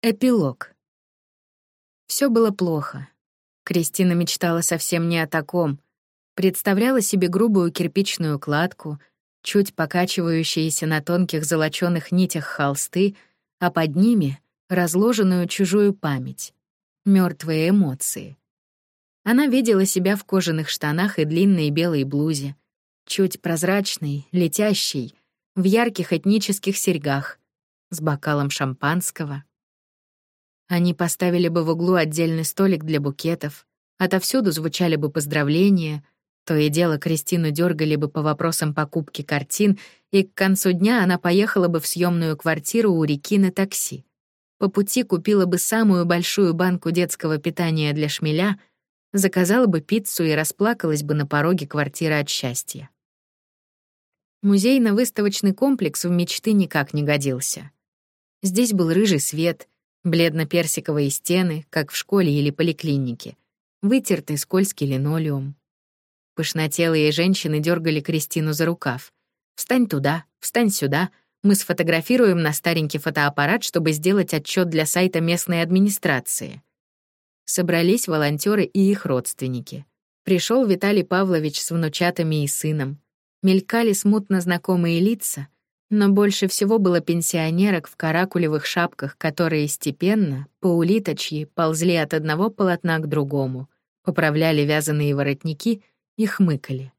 Эпилог. Все было плохо. Кристина мечтала совсем не о таком. Представляла себе грубую кирпичную кладку, чуть покачивающиеся на тонких золочёных нитях холсты, а под ними — разложенную чужую память, мертвые эмоции. Она видела себя в кожаных штанах и длинной белой блузе, чуть прозрачной, летящей, в ярких этнических серьгах, с бокалом шампанского — они поставили бы в углу отдельный столик для букетов, отовсюду звучали бы поздравления, то и дело Кристину дергали бы по вопросам покупки картин, и к концу дня она поехала бы в съемную квартиру у реки на такси. По пути купила бы самую большую банку детского питания для шмеля, заказала бы пиццу и расплакалась бы на пороге квартиры от счастья. Музейно-выставочный комплекс в мечты никак не годился. Здесь был рыжий свет — Бледно-персиковые стены, как в школе или поликлинике. Вытертый скользкий линолеум. Пышнотелые женщины дергали Кристину за рукав. «Встань туда, встань сюда. Мы сфотографируем на старенький фотоаппарат, чтобы сделать отчет для сайта местной администрации». Собрались волонтеры и их родственники. Пришел Виталий Павлович с внучатами и сыном. Мелькали смутно знакомые лица — но больше всего было пенсионерок в каракулевых шапках, которые степенно, по улиточьи, ползли от одного полотна к другому, поправляли вязаные воротники и хмыкали.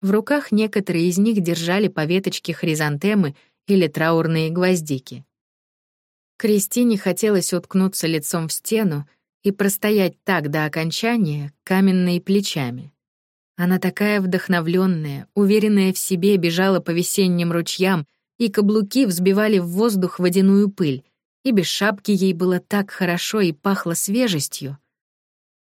В руках некоторые из них держали по веточке хризантемы или траурные гвоздики. Кристине хотелось уткнуться лицом в стену и простоять так до окончания, каменные плечами. Она такая вдохновленная, уверенная в себе, бежала по весенним ручьям, и каблуки взбивали в воздух водяную пыль, и без шапки ей было так хорошо и пахло свежестью.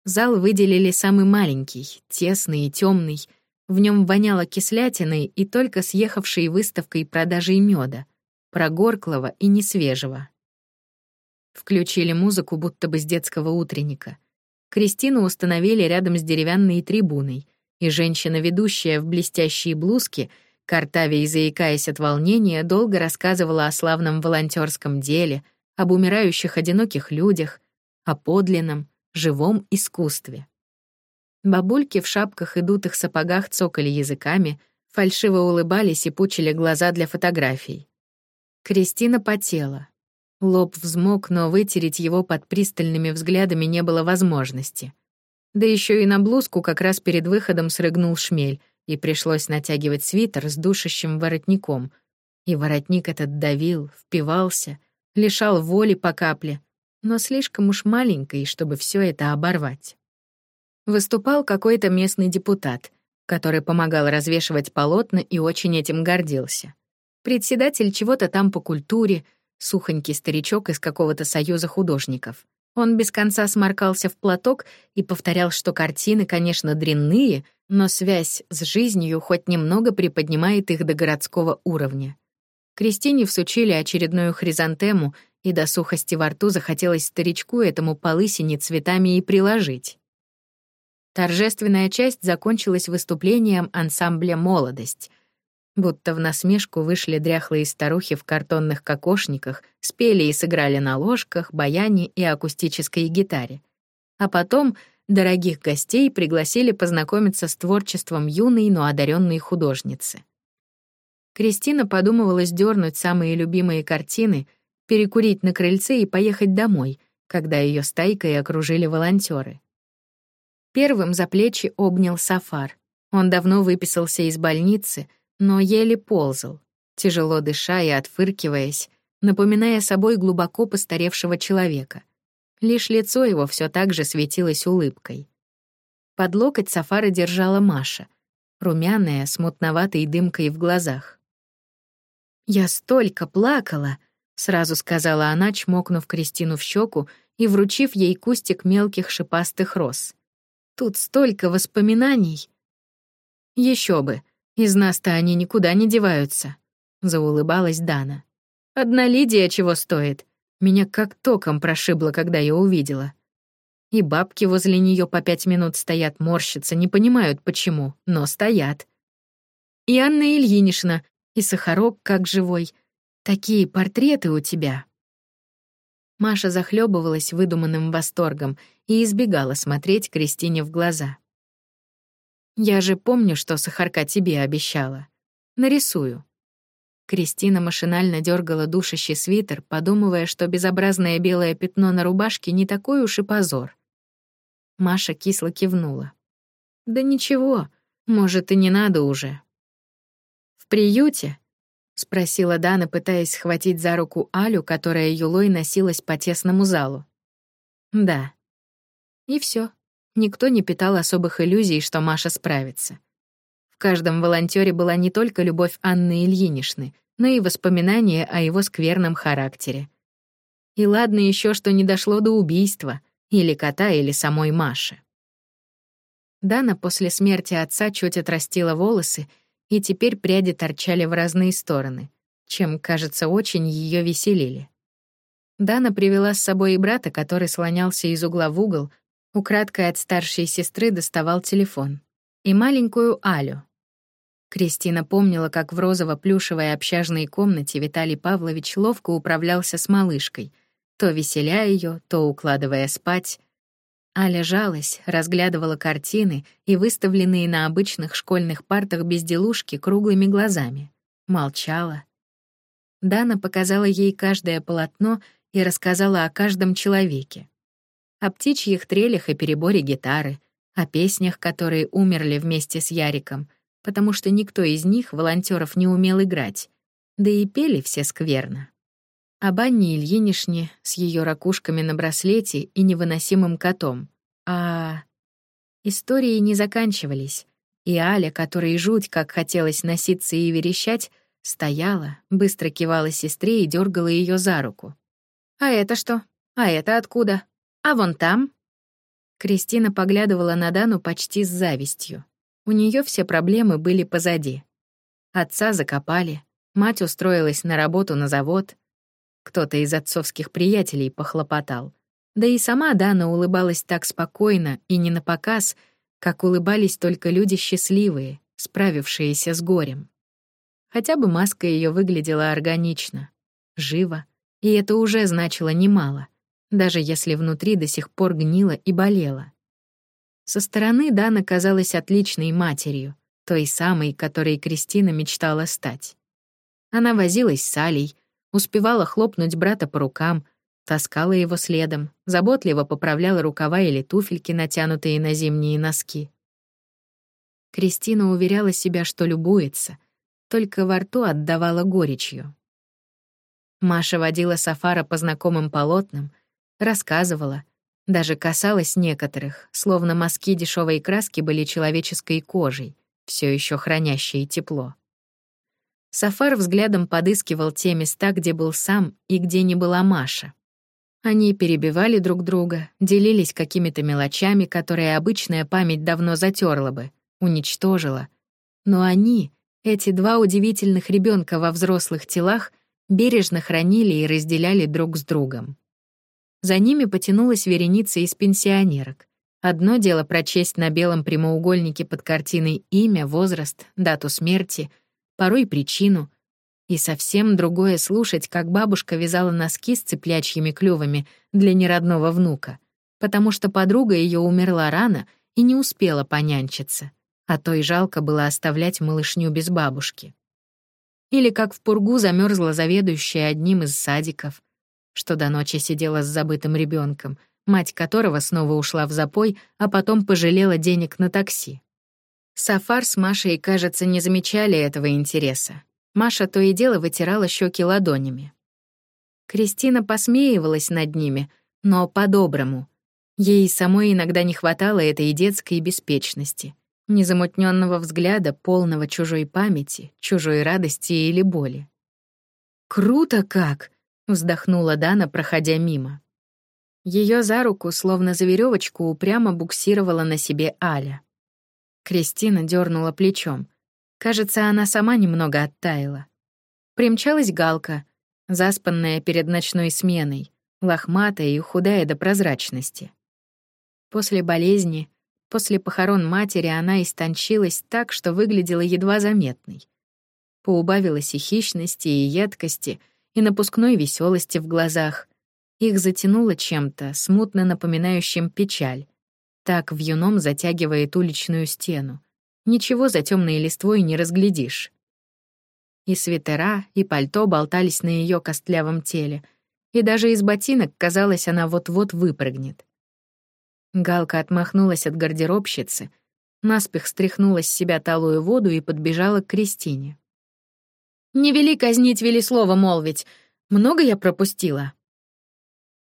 Зал выделили самый маленький, тесный и темный. В нем воняло кислятиной и только съехавшей выставкой продажей меда, прогорклого и несвежего. Включили музыку будто бы с детского утренника. Кристину установили рядом с деревянной трибуной — и женщина-ведущая в блестящей блузке, картавя и заикаясь от волнения, долго рассказывала о славном волонтерском деле, об умирающих одиноких людях, о подлинном, живом искусстве. Бабульки в шапках и дутых сапогах цокали языками, фальшиво улыбались и пучили глаза для фотографий. Кристина потела. Лоб взмок, но вытереть его под пристальными взглядами не было возможности. Да еще и на блузку как раз перед выходом срыгнул шмель, и пришлось натягивать свитер с душащим воротником. И воротник этот давил, впивался, лишал воли по капле, но слишком уж маленький, чтобы все это оборвать. Выступал какой-то местный депутат, который помогал развешивать полотна и очень этим гордился. Председатель чего-то там по культуре, сухонький старичок из какого-то союза художников — он без конца сморкался в платок и повторял, что картины, конечно, дрянные, но связь с жизнью хоть немного приподнимает их до городского уровня. Кристине всучили очередную хризантему, и до сухости во рту захотелось старичку этому по лысине цветами и приложить. Торжественная часть закончилась выступлением ансамбля «Молодость», Будто в насмешку вышли дряхлые старухи в картонных кокошниках, спели и сыграли на ложках, баяне и акустической гитаре. А потом дорогих гостей пригласили познакомиться с творчеством юной, но одаренной художницы. Кристина подумывала сдернуть самые любимые картины, перекурить на крыльце и поехать домой, когда ее стайкой окружили волонтеры. Первым за плечи обнял Сафар. Он давно выписался из больницы — но еле ползал, тяжело дыша и отфыркиваясь, напоминая собой глубоко постаревшего человека. Лишь лицо его все так же светилось улыбкой. Под локоть Сафара держала Маша, румяная, с мутноватой дымкой в глазах. «Я столько плакала!» — сразу сказала она, чмокнув Кристину в щеку и вручив ей кустик мелких шипастых роз. «Тут столько воспоминаний!» Еще бы!» Из нас-то они никуда не деваются», — заулыбалась Дана. «Одна Лидия чего стоит? Меня как током прошибло, когда я увидела. И бабки возле нее по пять минут стоят, морщатся, не понимают почему, но стоят. И Анна Ильинична, и Сахарок как живой. Такие портреты у тебя». Маша захлебывалась выдуманным восторгом и избегала смотреть Кристине в глаза. «Я же помню, что Сахарка тебе обещала. Нарисую». Кристина машинально дергала душащий свитер, подумывая, что безобразное белое пятно на рубашке не такой уж и позор. Маша кисло кивнула. «Да ничего, может, и не надо уже». «В приюте?» — спросила Дана, пытаясь схватить за руку Алю, которая юлой носилась по тесному залу. «Да», и все. Никто не питал особых иллюзий, что Маша справится. В каждом волонтере была не только любовь Анны Ильиничны, но и воспоминания о его скверном характере. И ладно еще, что не дошло до убийства, или кота, или самой Маши. Дана после смерти отца чуть отрастила волосы, и теперь пряди торчали в разные стороны, чем, кажется, очень ее веселили. Дана привела с собой и брата, который слонялся из угла в угол, Украдкой от старшей сестры доставал телефон. И маленькую Алю. Кристина помнила, как в розово-плюшевой общажной комнате Виталий Павлович ловко управлялся с малышкой, то веселя ее, то укладывая спать. Аля жалась, разглядывала картины и выставленные на обычных школьных партах безделушки круглыми глазами. Молчала. Дана показала ей каждое полотно и рассказала о каждом человеке о птичьих трелях и переборе гитары, о песнях, которые умерли вместе с Яриком, потому что никто из них, волонтеров, не умел играть, да и пели все скверно. Об Анне Ильинишне с ее ракушками на браслете и невыносимым котом. А истории не заканчивались, и Аля, которой жуть как хотелось носиться и верещать, стояла, быстро кивала сестре и дергала ее за руку. «А это что? А это откуда? А вон там...» Кристина поглядывала на Дану почти с завистью. У нее все проблемы были позади. Отца закопали, мать устроилась на работу на завод. Кто-то из отцовских приятелей похлопотал. Да и сама Дана улыбалась так спокойно и не на показ, как улыбались только люди счастливые, справившиеся с горем. Хотя бы маска ее выглядела органично, живо, и это уже значило немало — даже если внутри до сих пор гнило и болело. Со стороны Дана казалась отличной матерью, той самой, которой Кристина мечтала стать. Она возилась с Алей, успевала хлопнуть брата по рукам, таскала его следом, заботливо поправляла рукава или туфельки, натянутые на зимние носки. Кристина уверяла себя, что любуется, только во рту отдавала горечью. Маша водила Сафара по знакомым полотнам, рассказывала, даже касалась некоторых, словно мазки дешевой краски были человеческой кожей, все еще хранящей тепло. Сафар взглядом подыскивал те места, где был сам и где не была Маша. Они перебивали друг друга, делились какими-то мелочами, которые обычная память давно затерла бы, уничтожила. Но они, эти два удивительных ребенка во взрослых телах, бережно хранили и разделяли друг с другом. За ними потянулась вереница из пенсионерок. Одно дело прочесть на белом прямоугольнике под картиной имя, возраст, дату смерти, порой причину, и совсем другое слушать, как бабушка вязала носки с цыплячьими клювами для неродного внука, потому что подруга ее умерла рано и не успела понянчиться, а то и жалко было оставлять малышню без бабушки. Или как в пургу замерзла заведующая одним из садиков — что до ночи сидела с забытым ребенком, мать которого снова ушла в запой, а потом пожалела денег на такси. Сафар с Машей, кажется, не замечали этого интереса. Маша то и дело вытирала щеки ладонями. Кристина посмеивалась над ними, но по-доброму. Ей самой иногда не хватало этой детской беспечности, незамутненного взгляда, полного чужой памяти, чужой радости или боли. «Круто как!» Вздохнула Дана, проходя мимо. Ее за руку, словно за веревочку, упрямо буксировала на себе Аля. Кристина дернула плечом. Кажется, она сама немного оттаяла. Примчалась Галка, заспанная перед ночной сменой, лохматая и худая до прозрачности. После болезни, после похорон матери она истончилась так, что выглядела едва заметной. Поубавилась и хищности, и едкости — и напускной веселости в глазах. Их затянуло чем-то, смутно напоминающим печаль. Так в юном затягивает уличную стену. Ничего за темной листвой не разглядишь. И свитера, и пальто болтались на ее костлявом теле, и даже из ботинок, казалось, она вот-вот выпрыгнет. Галка отмахнулась от гардеробщицы, наспех стряхнула с себя талую воду и подбежала к Кристине. «Не вели казнить, вели слово молвить. Много я пропустила?»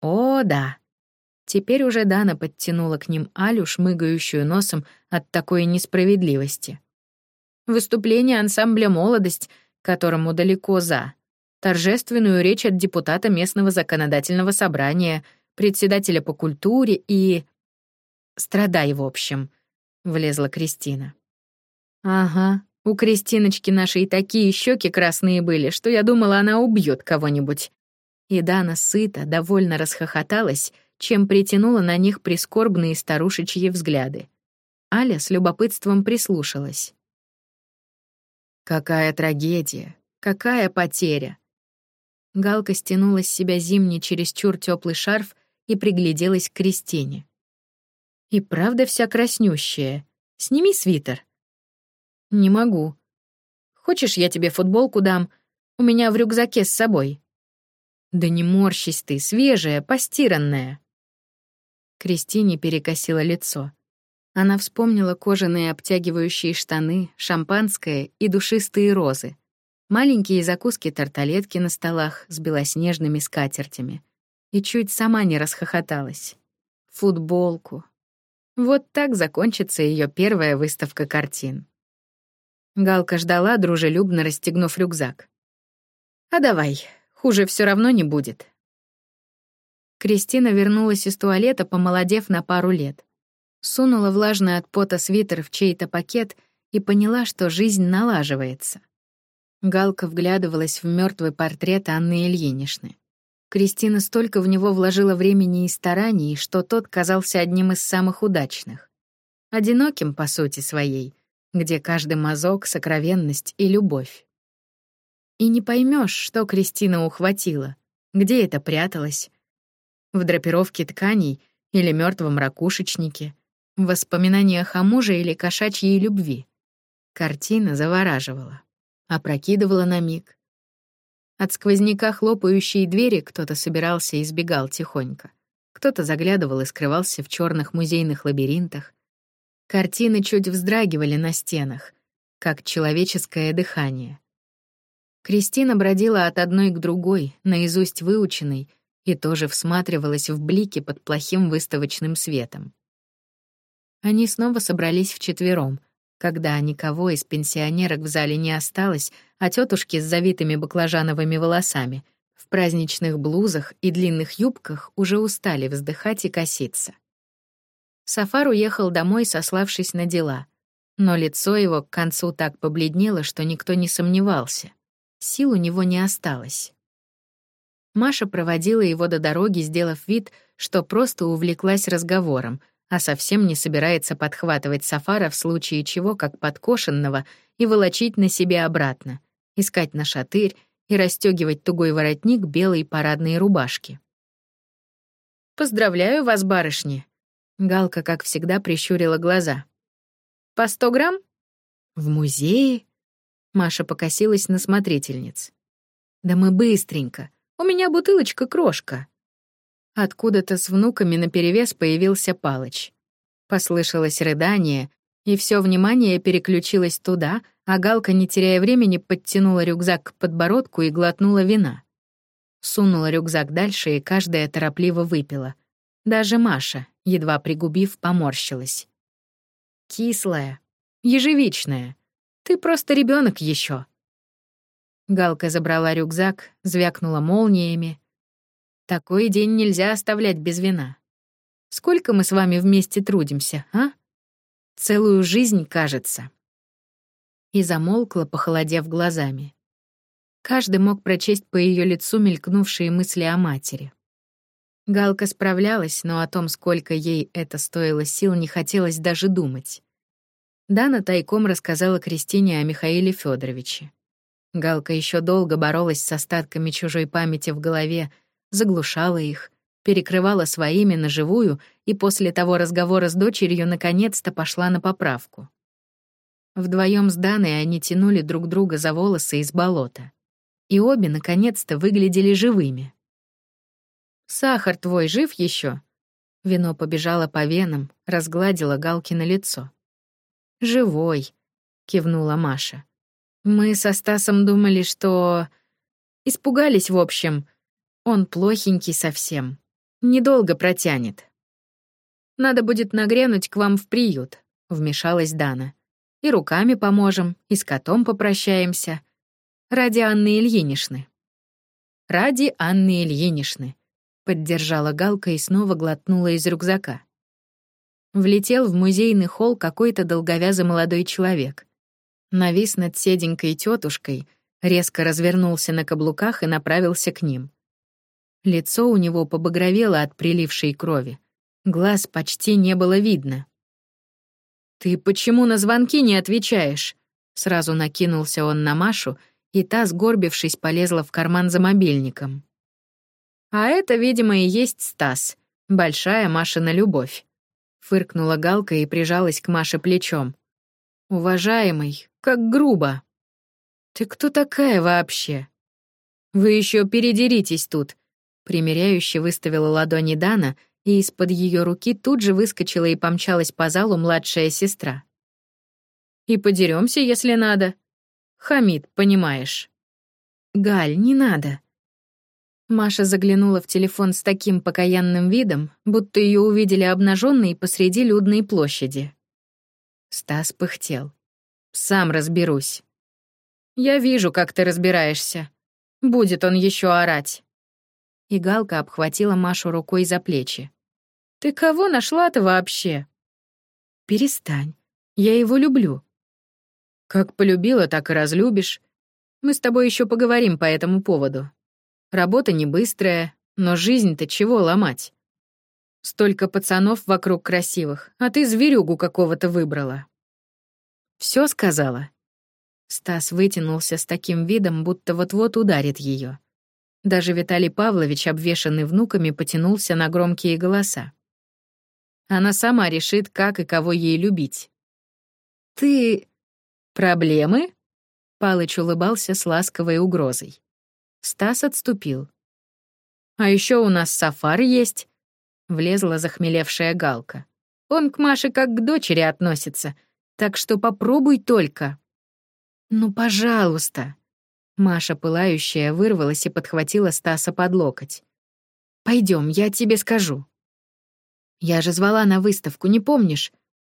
«О, да». Теперь уже Дана подтянула к ним Алю, шмыгающую носом от такой несправедливости. Выступление ансамбля «Молодость», которому далеко за. Торжественную речь от депутата местного законодательного собрания, председателя по культуре и... Страдай, в общем, — влезла Кристина. Ага, у Кристиночки нашей такие щеки красные были, что я думала, она убьет кого-нибудь. И Дана сыто, довольно расхохоталась, чем притянула на них прискорбные старушечьи взгляды. Аля с любопытством прислушалась. Какая трагедия, какая потеря. Галка стянула с себя зимний чересчур теплый шарф и пригляделась к Кристине. И правда вся краснющая. Сними свитер. Не могу. Хочешь, я тебе футболку дам? У меня в рюкзаке с собой. Да не морщись ты, свежая, постиранная. Кристине перекосило лицо. Она вспомнила кожаные обтягивающие штаны, шампанское и душистые розы. Маленькие закуски-тарталетки на столах с белоснежными скатертями. И чуть сама не расхохоталась. Футболку, вот так закончится ее первая выставка картин. Галка ждала, дружелюбно расстегнув рюкзак. «А давай, хуже все равно не будет». Кристина вернулась из туалета, помолодев на пару лет. Сунула влажный от пота свитер в чей-то пакет и поняла, что жизнь налаживается. Галка вглядывалась в мертвый портрет Анны Ильиничны. Кристина столько в него вложила времени и стараний, что тот казался одним из самых удачных. Одиноким, по сути своей, где каждый мазок — сокровенность и любовь. И не поймешь, что Кристина ухватила, где это пряталось. В драпировке тканей или мертвом ракушечнике, в воспоминаниях о муже или кошачьей любви. Картина завораживала, опрокидывала на миг, от сквозняка хлопающей двери кто-то собирался и избегал тихонько. Кто-то заглядывал и скрывался в черных музейных лабиринтах. Картины чуть вздрагивали на стенах, как человеческое дыхание. Кристина бродила от одной к другой, наизусть выученной, и тоже всматривалась в блики под плохим выставочным светом. Они снова собрались вчетвером, когда никого из пенсионерок в зале не осталось, а тетушки с завитыми баклажановыми волосами в праздничных блузах и длинных юбках уже устали вздыхать и коситься. Сафар уехал домой, сославшись на дела, но лицо его к концу так побледнело, что никто не сомневался. Сил у него не осталось. Маша проводила его до дороги, сделав вид, что просто увлеклась разговором — а совсем не собирается подхватывать Сафара в случае чего как подкошенного и волочить на себе обратно, искать на шатырь и расстегивать тугой воротник белой парадной рубашки. «Поздравляю вас, барышни!» Галка, как всегда, прищурила глаза. «По сто грамм?» «В музее?» Маша покосилась на смотрительниц. «Да мы быстренько. У меня бутылочка-крошка». Откуда-то с внуками наперевес появился Палыч. Послышалось рыдание, и все внимание переключилось туда, а Галка, не теряя времени, подтянула рюкзак к подбородку и глотнула вина. Сунула рюкзак дальше, и каждая торопливо выпила. Даже Маша, едва пригубив, поморщилась. «Кислая, ежевичная. Ты просто ребенок еще. Галка забрала рюкзак, звякнула молниями, такой день нельзя оставлять без вина. Сколько мы с вами вместе трудимся, а? Целую жизнь, кажется. И замолкла, похолодев глазами. Каждый мог прочесть по ее лицу мелькнувшие мысли о матери. Галка справлялась, но о том, сколько ей это стоило сил, не хотелось даже думать. Дана тайком рассказала Кристине о Михаиле Федоровиче. Галка еще долго боролась с остатками чужой памяти в голове, заглушала их, перекрывала своими на живую и после того разговора с дочерью наконец-то пошла на поправку. Вдвоем с Даной они тянули друг друга за волосы из болота. И обе наконец-то выглядели живыми. «Сахар твой жив еще? Вино побежало по венам, разгладило Галки на лицо. «Живой», — кивнула Маша. «Мы со Стасом думали, что...» Испугались, в общем. Он плохенький совсем. Недолго протянет. «Надо будет нагрянуть к вам в приют», — вмешалась Дана. «И руками поможем, и с котом попрощаемся. Ради Анны Ильинишны». «Ради Анны Ильинишны», — поддержала Галка и снова глотнула из рюкзака. Влетел в музейный холл какой-то долговязый молодой человек. Навис над седенькой тетушкой, резко развернулся на каблуках и направился к ним. Лицо у него побагровело от прилившей крови. Глаз почти не было видно. «Ты почему на звонки не отвечаешь?» Сразу накинулся он на Машу, и та, сгорбившись, полезла в карман за мобильником. «А это, видимо, и есть Стас, большая Машина любовь. Фыркнула Галка и прижалась к Маше плечом. «Уважаемый, как грубо!» «Ты кто такая вообще?» «Вы еще передеритесь тут!» Примеряюще выставила ладони Дана, и из-под ее руки тут же выскочила и помчалась по залу младшая сестра. «И подеремся, если надо. Хамид, понимаешь». «Галь, не надо», Маша заглянула в телефон с таким покаянным видом, будто ее увидели обнаженной посреди людной площади. Стас пыхтел. «Сам разберусь». «Я вижу, как ты разбираешься. Будет он еще орать». И Галка обхватила Машу рукой за плечи. «Ты кого нашла-то вообще?» «Перестань. Я его люблю». «Как полюбила, так и разлюбишь. Мы с тобой еще поговорим по этому поводу». Работа не быстрая, но жизнь-то чего ломать? Столько пацанов вокруг красивых, а ты зверюгу какого-то выбрала. Все сказала. Стас вытянулся с таким видом, будто вот-вот ударит ее. Даже Виталий Павлович, обвешанный внуками, потянулся на громкие голоса. Она сама решит, как и кого ей любить. «Ты... проблемы?» Палыч улыбался с ласковой угрозой. Стас отступил. «А еще у нас Сафар есть», — влезла захмелевшая Галка. «Он к Маше как к дочери относится, так что попробуй только». «Ну, пожалуйста». Маша, пылающая, вырвалась и подхватила Стаса под локоть. Пойдем, я тебе скажу». «Я же звала на выставку, не помнишь?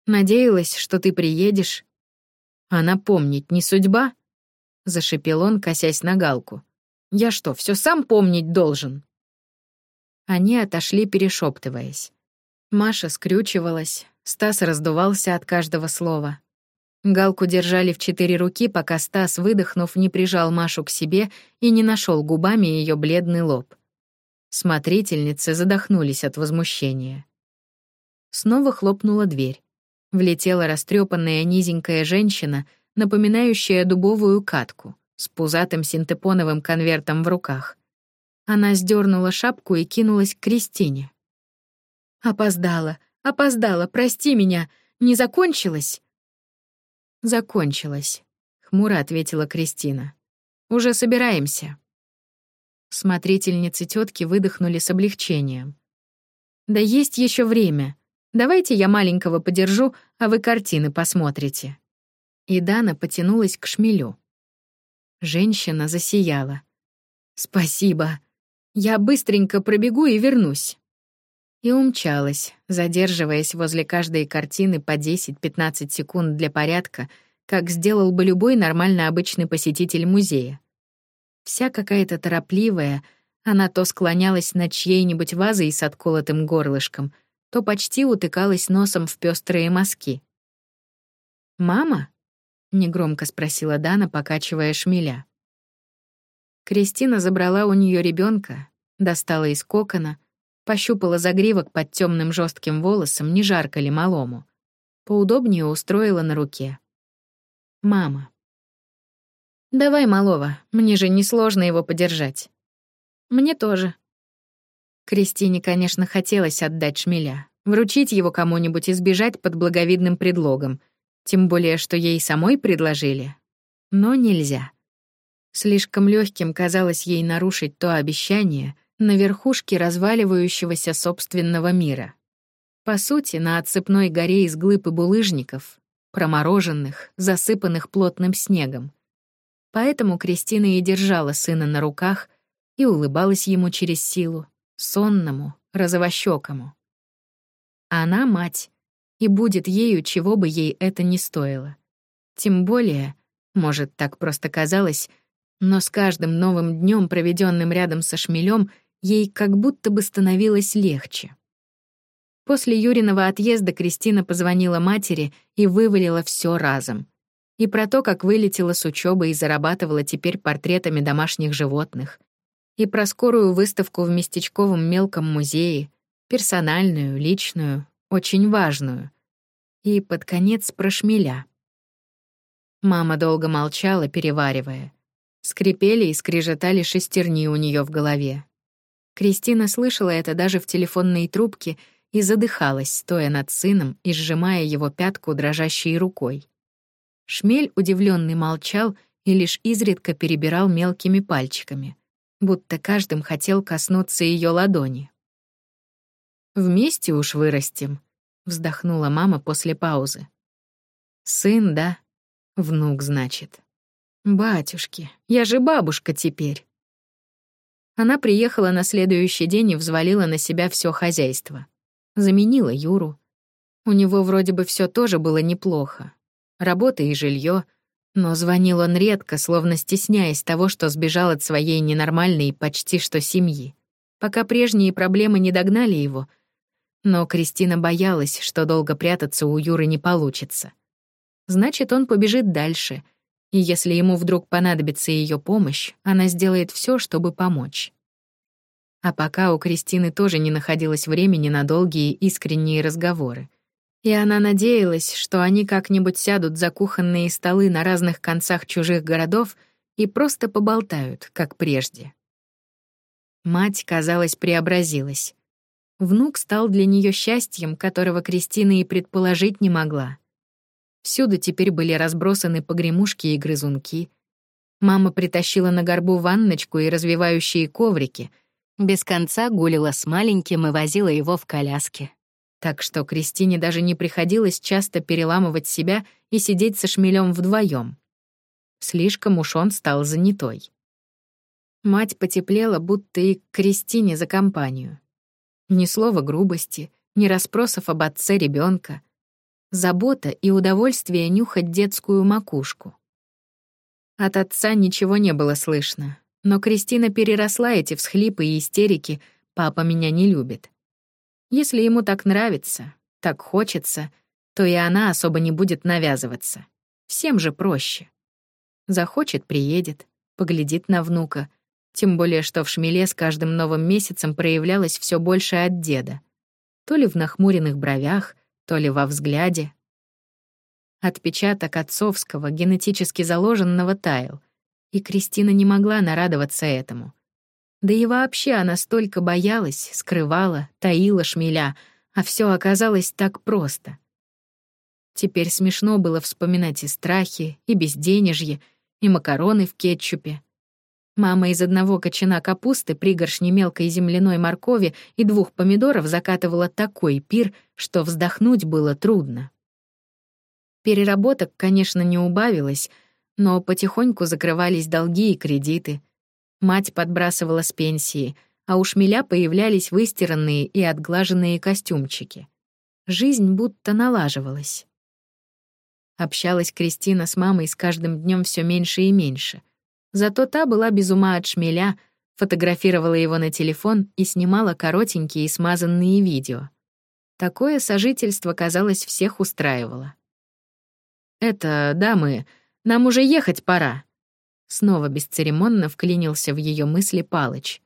Надеялась, что ты приедешь». «А напомнить не судьба?» — зашипел он, косясь на Галку. Я что, все сам помнить должен?» Они отошли, перешептываясь. Маша скрючивалась, Стас раздувался от каждого слова. Галку держали в четыре руки, пока Стас, выдохнув, не прижал Машу к себе и не нашел губами ее бледный лоб. Смотрительницы задохнулись от возмущения. Снова хлопнула дверь. Влетела растрепанная низенькая женщина, напоминающая дубовую катку с пузатым синтепоновым конвертом в руках. Она сдернула шапку и кинулась к Кристине. «Опоздала, опоздала, прости меня, не закончилось?» «Закончилось», — хмуро ответила Кристина. «Уже собираемся». Смотрительницы тетки выдохнули с облегчением. «Да есть еще время. Давайте я маленького подержу, а вы картины посмотрите». И Дана потянулась к шмелю. Женщина засияла. «Спасибо. Я быстренько пробегу и вернусь». И умчалась, задерживаясь возле каждой картины по 10-15 секунд для порядка, как сделал бы любой нормально обычный посетитель музея. Вся какая-то торопливая, она то склонялась над чьей-нибудь вазой с отколотым горлышком, то почти утыкалась носом в пестрые мазки. «Мама?» — негромко спросила Дана, покачивая шмеля. Кристина забрала у нее ребенка, достала из кокона, пощупала загривок под темным жестким волосом, не жарко ли малому. Поудобнее устроила на руке. «Мама». «Давай, малого, мне же несложно его подержать». «Мне тоже». Кристине, конечно, хотелось отдать шмеля, вручить его кому-нибудь и сбежать под благовидным предлогом, тем более, что ей самой предложили. Но нельзя. Слишком легким казалось ей нарушить то обещание на верхушке разваливающегося собственного мира. По сути, на отсыпной горе из глыб и булыжников, промороженных, засыпанных плотным снегом. Поэтому Кристина и держала сына на руках и улыбалась ему через силу, сонному, розовощекому. Она мать, и будет ею, чего бы ей это ни стоило. Тем более, может, так просто казалось, но с каждым новым днем, проведенным рядом со шмелем, ей как будто бы становилось легче. После Юриного отъезда Кристина позвонила матери и вывалила все разом. И про то, как вылетела с учебы и зарабатывала теперь портретами домашних животных. И про скорую выставку в местечковом мелком музее, персональную, личную, очень важную. И под конец про шмеля. Мама долго молчала, переваривая. Скрипели и скрежетали шестерни у нее в голове. Кристина слышала это даже в телефонной трубке — и задыхалась, стоя над сыном и сжимая его пятку дрожащей рукой. Шмель, удивленный, молчал и лишь изредка перебирал мелкими пальчиками, будто каждым хотел коснуться ее ладони. «Вместе уж вырастем», — вздохнула мама после паузы. «Сын, да? Внук, значит. Батюшки, я же бабушка теперь». Она приехала на следующий день и взвалила на себя все хозяйство заменила Юру. У него вроде бы все тоже было неплохо. Работа и жилье, но звонил он редко, словно стесняясь того, что сбежал от своей ненормальной почти что семьи. Пока прежние проблемы не догнали его. Но Кристина боялась, что долго прятаться у Юры не получится. Значит, он побежит дальше, и если ему вдруг понадобится ее помощь, она сделает все, чтобы помочь. А пока у Кристины тоже не находилось времени на долгие искренние разговоры. И она надеялась, что они как-нибудь сядут за кухонные столы на разных концах чужих городов и просто поболтают, как прежде. Мать, казалось, преобразилась. Внук стал для нее счастьем, которого Кристина и предположить не могла. Всюду теперь были разбросаны погремушки и грызунки. Мама притащила на горбу ванночку и развивающие коврики — без конца гулила с маленьким и возила его в коляске. Так что Кристине даже не приходилось часто переламывать себя и сидеть со шмелем вдвоем. Слишком уж он стал занятой. Мать потеплела, будто и к Кристине за компанию. Ни слова грубости, ни расспросов об отце ребенка, Забота и удовольствие нюхать детскую макушку. От отца ничего не было слышно, но Кристина переросла эти всхлипы и истерики «папа меня не любит». Если ему так нравится, так хочется, то и она особо не будет навязываться. Всем же проще. Захочет — приедет, поглядит на внука, тем более что в шмеле с каждым новым месяцем проявлялось все больше от деда. То ли в нахмуренных бровях, то ли во взгляде. Отпечаток отцовского, генетически заложенного таял — и Кристина не могла нарадоваться этому. Да и вообще она столько боялась, скрывала, таила шмеля, а все оказалось так просто. Теперь смешно было вспоминать и страхи, и безденежье, и макароны в кетчупе. Мама из одного кочана капусты, пригоршни мелкой земляной моркови и двух помидоров закатывала такой пир, что вздохнуть было трудно. Переработок, конечно, не убавилось — но потихоньку закрывались долги и кредиты. Мать подбрасывала с пенсии, а у шмеля появлялись выстиранные и отглаженные костюмчики. Жизнь будто налаживалась. Общалась Кристина с мамой с каждым днем все меньше и меньше. Зато та была без ума от шмеля, фотографировала его на телефон и снимала коротенькие и смазанные видео. Такое сожительство, казалось, всех устраивало. «Это, дамы, нам уже ехать пора». Снова бесцеремонно вклинился в ее мысли Палыч.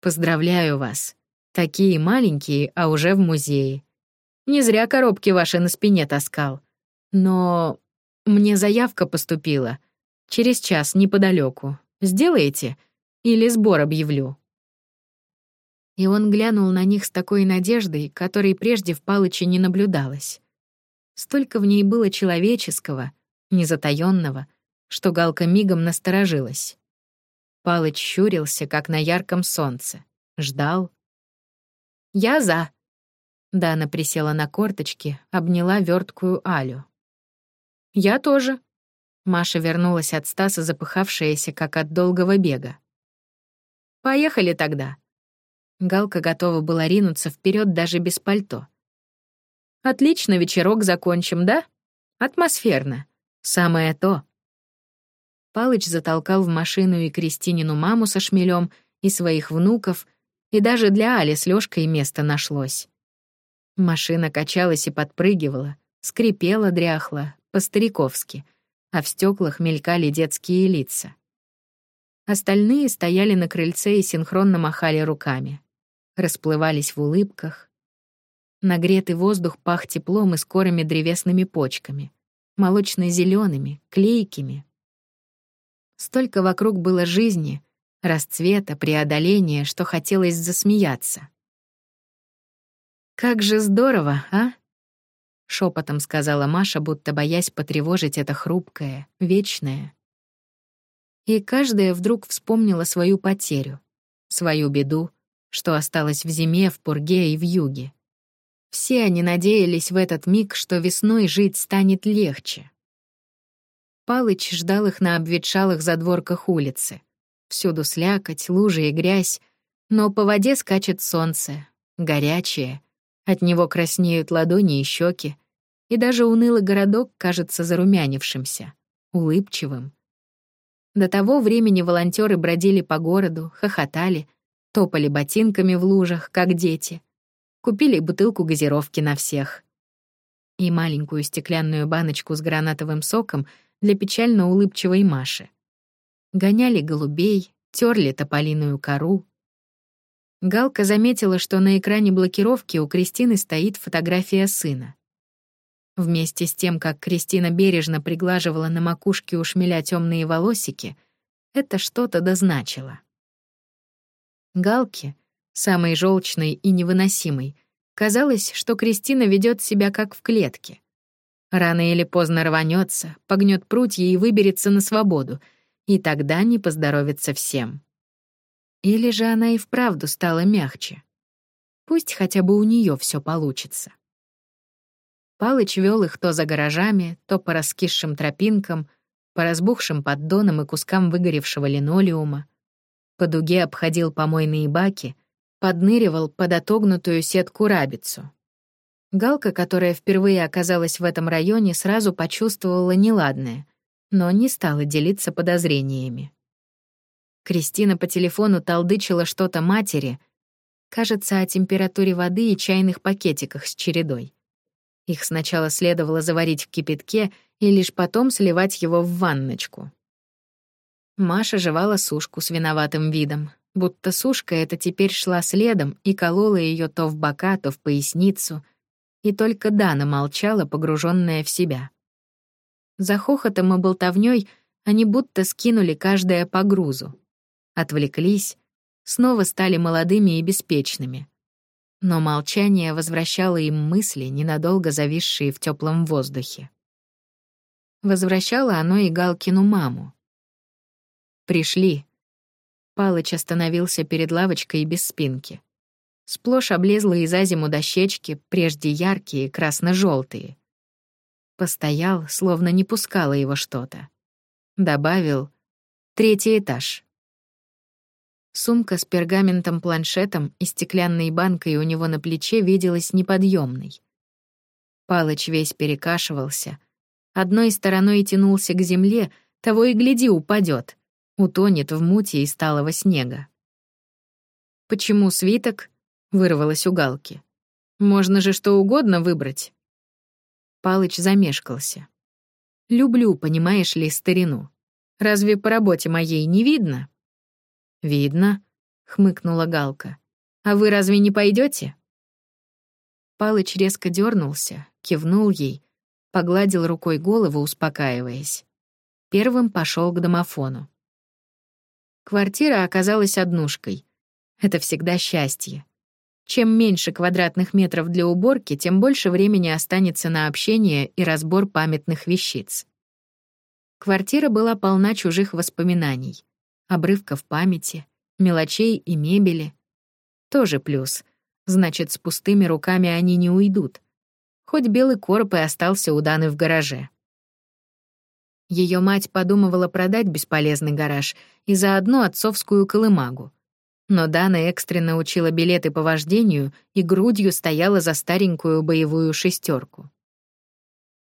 «Поздравляю вас. Такие маленькие, а уже в музее. Не зря коробки ваши на спине таскал. Но мне заявка поступила. Через час неподалеку. Сделаете? Или сбор объявлю?» И он глянул на них с такой надеждой, которой прежде в Палыче не наблюдалось. Столько в ней было человеческого, незатаённого, что Галка мигом насторожилась. Палыч щурился, как на ярком солнце. Ждал. «Я за». Дана присела на корточки, обняла верткую Алю. «Я тоже». Маша вернулась от Стаса, запыхавшаяся, как от долгого бега. «Поехали тогда». Галка готова была ринуться вперед даже без пальто. «Отлично вечерок закончим, да? Атмосферно. Самое то». Палыч затолкал в машину и Кристинину маму со шмелем, и своих внуков, и даже для Али с Лёшкой место нашлось. Машина качалась и подпрыгивала, скрипела дряхло, по-стариковски, а в стеклах мелькали детские лица. Остальные стояли на крыльце и синхронно махали руками. Расплывались в улыбках. Нагретый воздух пах теплом и скорыми древесными почками, молочно зелеными клейкими. Столько вокруг было жизни, расцвета, преодоления, что хотелось засмеяться. «Как же здорово, а?» Шепотом сказала Маша, будто боясь потревожить это хрупкое, вечное. И каждая вдруг вспомнила свою потерю, свою беду, что осталось в зиме, в пурге и в юге. Все они надеялись в этот миг, что весной жить станет легче. Палыч ждал их на обветшалых задворках улицы. Всюду слякоть, лужи и грязь, но по воде скачет солнце, горячее, от него краснеют ладони и щеки, и даже унылый городок кажется зарумянившимся, улыбчивым. До того времени волонтеры бродили по городу, хохотали, топали ботинками в лужах, как дети, купили бутылку газировки на всех и маленькую стеклянную баночку с гранатовым соком для печально улыбчивой Маши. Гоняли голубей, терли тополиную кору. Галка заметила, что на экране блокировки у Кристины стоит фотография сына. Вместе с тем, как Кристина бережно приглаживала на макушке у шмеля темные волосики, это что-то дозначило. Галке, самой желчной и невыносимой, казалось, что Кристина ведет себя как в клетке. Рано или поздно рванется, погнет прутья и выберется на свободу, и тогда не поздоровится всем. Или же она и вправду стала мягче. Пусть хотя бы у нее все получится. Палыч вел их то за гаражами, то по раскисшим тропинкам, по разбухшим поддонам и кускам выгоревшего линолеума. По дуге обходил помойные баки, подныривал под отогнутую сетку-рабицу. Галка, которая впервые оказалась в этом районе, сразу почувствовала неладное, но не стала делиться подозрениями. Кристина по телефону толдычила что-то матери, кажется, о температуре воды и чайных пакетиках с чередой. Их сначала следовало заварить в кипятке и лишь потом сливать его в ванночку. Маша жевала сушку с виноватым видом, будто сушка эта теперь шла следом и колола ее то в бока, то в поясницу, и только Дана молчала, погруженная в себя. За хохотом и болтовнёй они будто скинули каждое по грузу. Отвлеклись, снова стали молодыми и беспечными но молчание возвращало им мысли, ненадолго зависшие в теплом воздухе. Возвращало оно и Галкину маму. «Пришли». Палыч остановился перед лавочкой без спинки. Сплошь облезлые за зиму дощечки, прежде яркие, красно желтые Постоял, словно не пускало его что-то. Добавил «Третий этаж». Сумка с пергаментом-планшетом и стеклянной банкой у него на плече виделась неподъемной. Палыч весь перекашивался. Одной стороной тянулся к земле, того и гляди упадет, утонет в муте и сталого снега. «Почему свиток?» — вырвалось у Галки. «Можно же что угодно выбрать». Палыч замешкался. «Люблю, понимаешь ли, старину. Разве по работе моей не видно?» «Видно», — хмыкнула Галка. «А вы разве не пойдете? Палыч резко дернулся, кивнул ей, погладил рукой голову, успокаиваясь. Первым пошел к домофону. Квартира оказалась однушкой. Это всегда счастье. Чем меньше квадратных метров для уборки, тем больше времени останется на общение и разбор памятных вещиц. Квартира была полна чужих воспоминаний, обрывков памяти, мелочей и мебели. Тоже плюс. Значит, с пустыми руками они не уйдут. Хоть белый короб и остался у Даны в гараже. Ее мать подумывала продать бесполезный гараж и заодно отцовскую колымагу. Но Дана экстренно учила билеты по вождению и грудью стояла за старенькую боевую шестерку.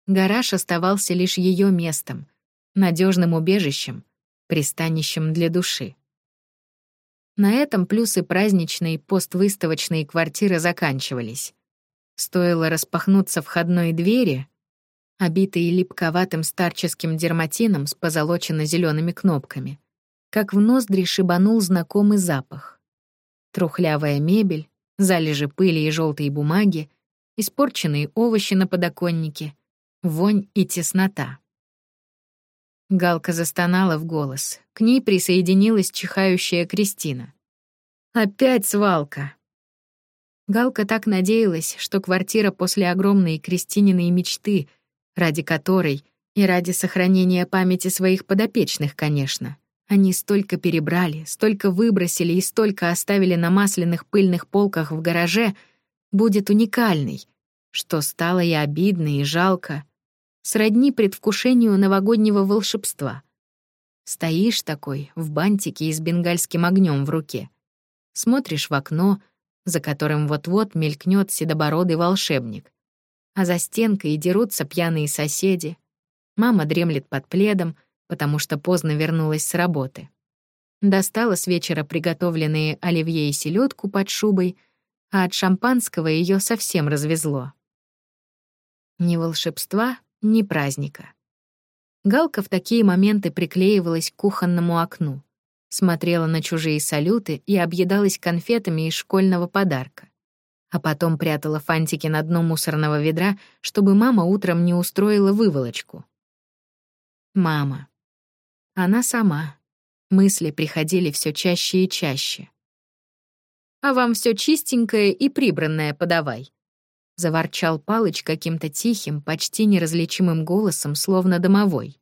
Гараж оставался лишь ее местом, надежным убежищем, пристанищем для души. На этом плюсы праздничной поствыставочной квартиры заканчивались. Стоило распахнуться входной двери, обитой липковатым старческим дерматином с позолоченно зелеными кнопками, как в ноздри шибанул знакомый запах. Трухлявая мебель, залежи пыли и желтой бумаги, испорченные овощи на подоконнике, вонь и теснота. Галка застонала в голос. К ней присоединилась чихающая Кристина. «Опять свалка!» Галка так надеялась, что квартира после огромной Кристининой мечты, ради которой и ради сохранения памяти своих подопечных, конечно. Они столько перебрали, столько выбросили и столько оставили на масляных пыльных полках в гараже, будет уникальной, что стало и обидно, и жалко сродни предвкушению новогоднего волшебства. Стоишь такой, в бантике и с бенгальским огнем в руке. Смотришь в окно, за которым вот-вот мелькнет седобородый волшебник. А за стенкой дерутся пьяные соседи. Мама дремлет под пледом, потому что поздно вернулась с работы. Достала с вечера приготовленные оливье и селедку под шубой, а от шампанского ее совсем развезло. Ни волшебства, ни праздника. Галка в такие моменты приклеивалась к кухонному окну, смотрела на чужие салюты и объедалась конфетами из школьного подарка. А потом прятала фантики на дно мусорного ведра, чтобы мама утром не устроила выволочку. Мама. Она сама. Мысли приходили все чаще и чаще. «А вам все чистенькое и прибранное подавай», — заворчал Палыч каким-то тихим, почти неразличимым голосом, словно домовой.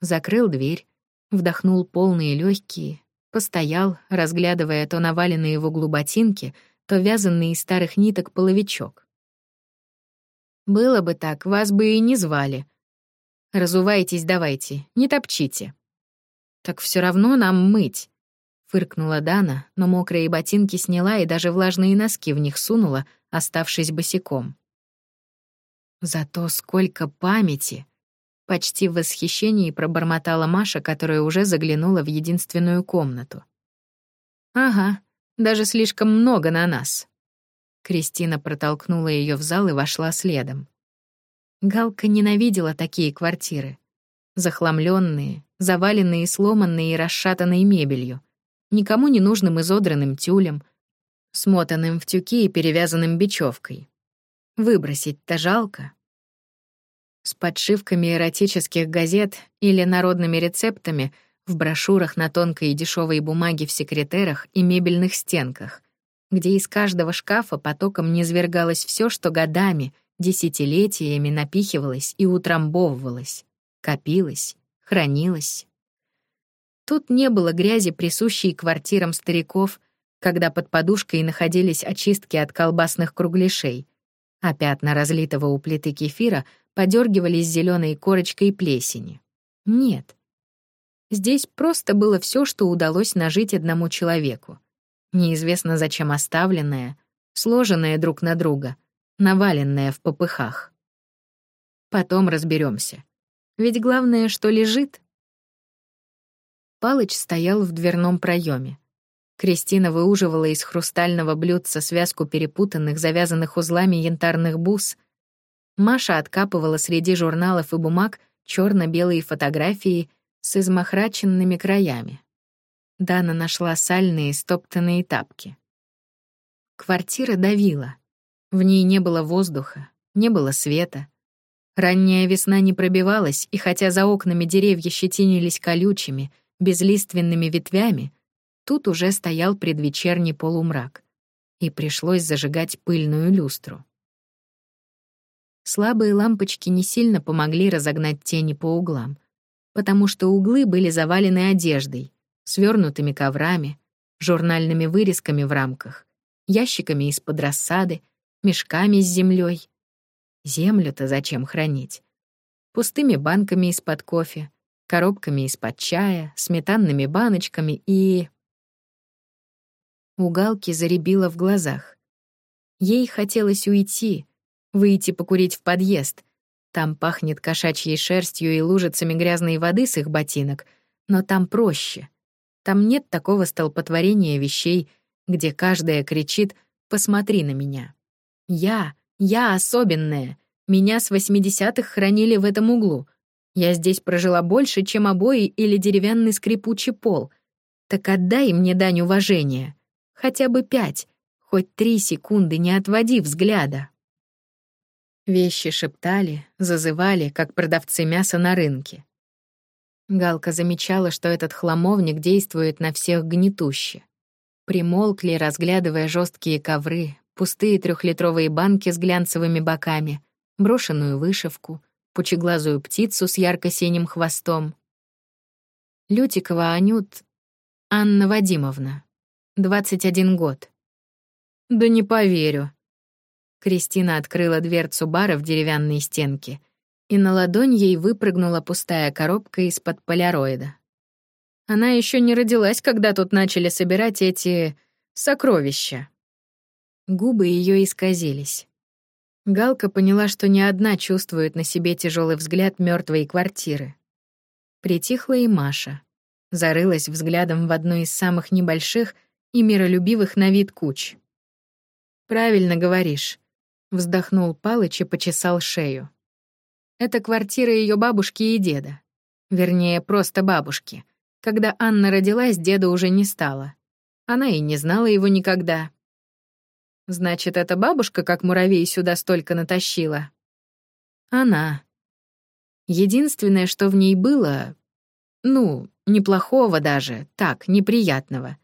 Закрыл дверь, вдохнул полные легкие, постоял, разглядывая то наваленные в углу ботинки, то вязанный из старых ниток половичок. «Было бы так, вас бы и не звали. Разувайтесь давайте, не топчите». «Так все равно нам мыть», — фыркнула Дана, но мокрые ботинки сняла и даже влажные носки в них сунула, оставшись босиком. Зато сколько памяти! Почти в восхищении пробормотала Маша, которая уже заглянула в единственную комнату. «Ага, даже слишком много на нас». Кристина протолкнула ее в зал и вошла следом. Галка ненавидела такие квартиры. Захламленные, заваленные сломанные и расшатанной мебелью, никому не нужным изодранным тюлем, смотанным в тюки и перевязанным бечевкой. Выбросить-то жалко. С подшивками эротических газет или народными рецептами в брошюрах на тонкой и дешевой бумаге в секретерах и мебельных стенках, где из каждого шкафа потоком низвергалось все, что годами, десятилетиями напихивалось и утрамбовывалось, копилось, хранилось. Тут не было грязи, присущей квартирам стариков — когда под подушкой находились очистки от колбасных кругляшей, а пятна разлитого у плиты кефира подергивались зеленой корочкой плесени. Нет. Здесь просто было все, что удалось нажить одному человеку. Неизвестно зачем оставленное, сложенное друг на друга, наваленное в попыхах. Потом разберемся. Ведь главное, что лежит. Палыч стоял в дверном проеме. Кристина выуживала из хрустального блюдца связку перепутанных, завязанных узлами янтарных бус. Маша откапывала среди журналов и бумаг черно белые фотографии с измахраченными краями. Дана нашла сальные стоптанные тапки. Квартира давила. В ней не было воздуха, не было света. Ранняя весна не пробивалась, и хотя за окнами деревья щетинились колючими, безлиственными ветвями, тут уже стоял предвечерний полумрак, и пришлось зажигать пыльную люстру. Слабые лампочки не сильно помогли разогнать тени по углам, потому что углы были завалены одеждой, свернутыми коврами, журнальными вырезками в рамках, ящиками из-под рассады, мешками с землей. Землю-то зачем хранить? Пустыми банками из-под кофе, коробками из-под чая, сметанными баночками и... У Галки заребило в глазах. Ей хотелось уйти, выйти покурить в подъезд. Там пахнет кошачьей шерстью и лужицами грязной воды с их ботинок, но там проще. Там нет такого столпотворения вещей, где каждая кричит «посмотри на меня». Я, я особенная. Меня с 80-х хранили в этом углу. Я здесь прожила больше, чем обои или деревянный скрипучий пол. Так отдай мне дань уважения. Хотя бы пять, хоть три секунды не отводи взгляда. Вещи шептали, зазывали, как продавцы мяса на рынке. Галка замечала, что этот хламовник действует на всех гнетуще. Примолкли, разглядывая жесткие ковры, пустые трехлитровые банки с глянцевыми боками, брошенную вышивку, пучеглазую птицу с ярко-синим хвостом. Лютикова Анют Анна Вадимовна, 21 год. «Да не поверю». Кристина открыла дверцу бара в деревянной стенке, и на ладонь ей выпрыгнула пустая коробка из-под поляроида. Она еще не родилась, когда тут начали собирать эти сокровища. Губы ее исказились. Галка поняла, что не одна чувствует на себе тяжелый взгляд мертвой квартиры. Притихла и Маша. Зарылась взглядом в одну из самых небольших и миролюбивых на вид куч. «Правильно говоришь», — вздохнул Палыч и почесал шею. «Это квартира ее бабушки и деда. Вернее, просто бабушки. Когда Анна родилась, деда уже не стало. Она и не знала его никогда. Значит, эта бабушка, как муравей, сюда столько натащила. Она. Единственное, что в ней было... Ну, неплохого даже, так, неприятного.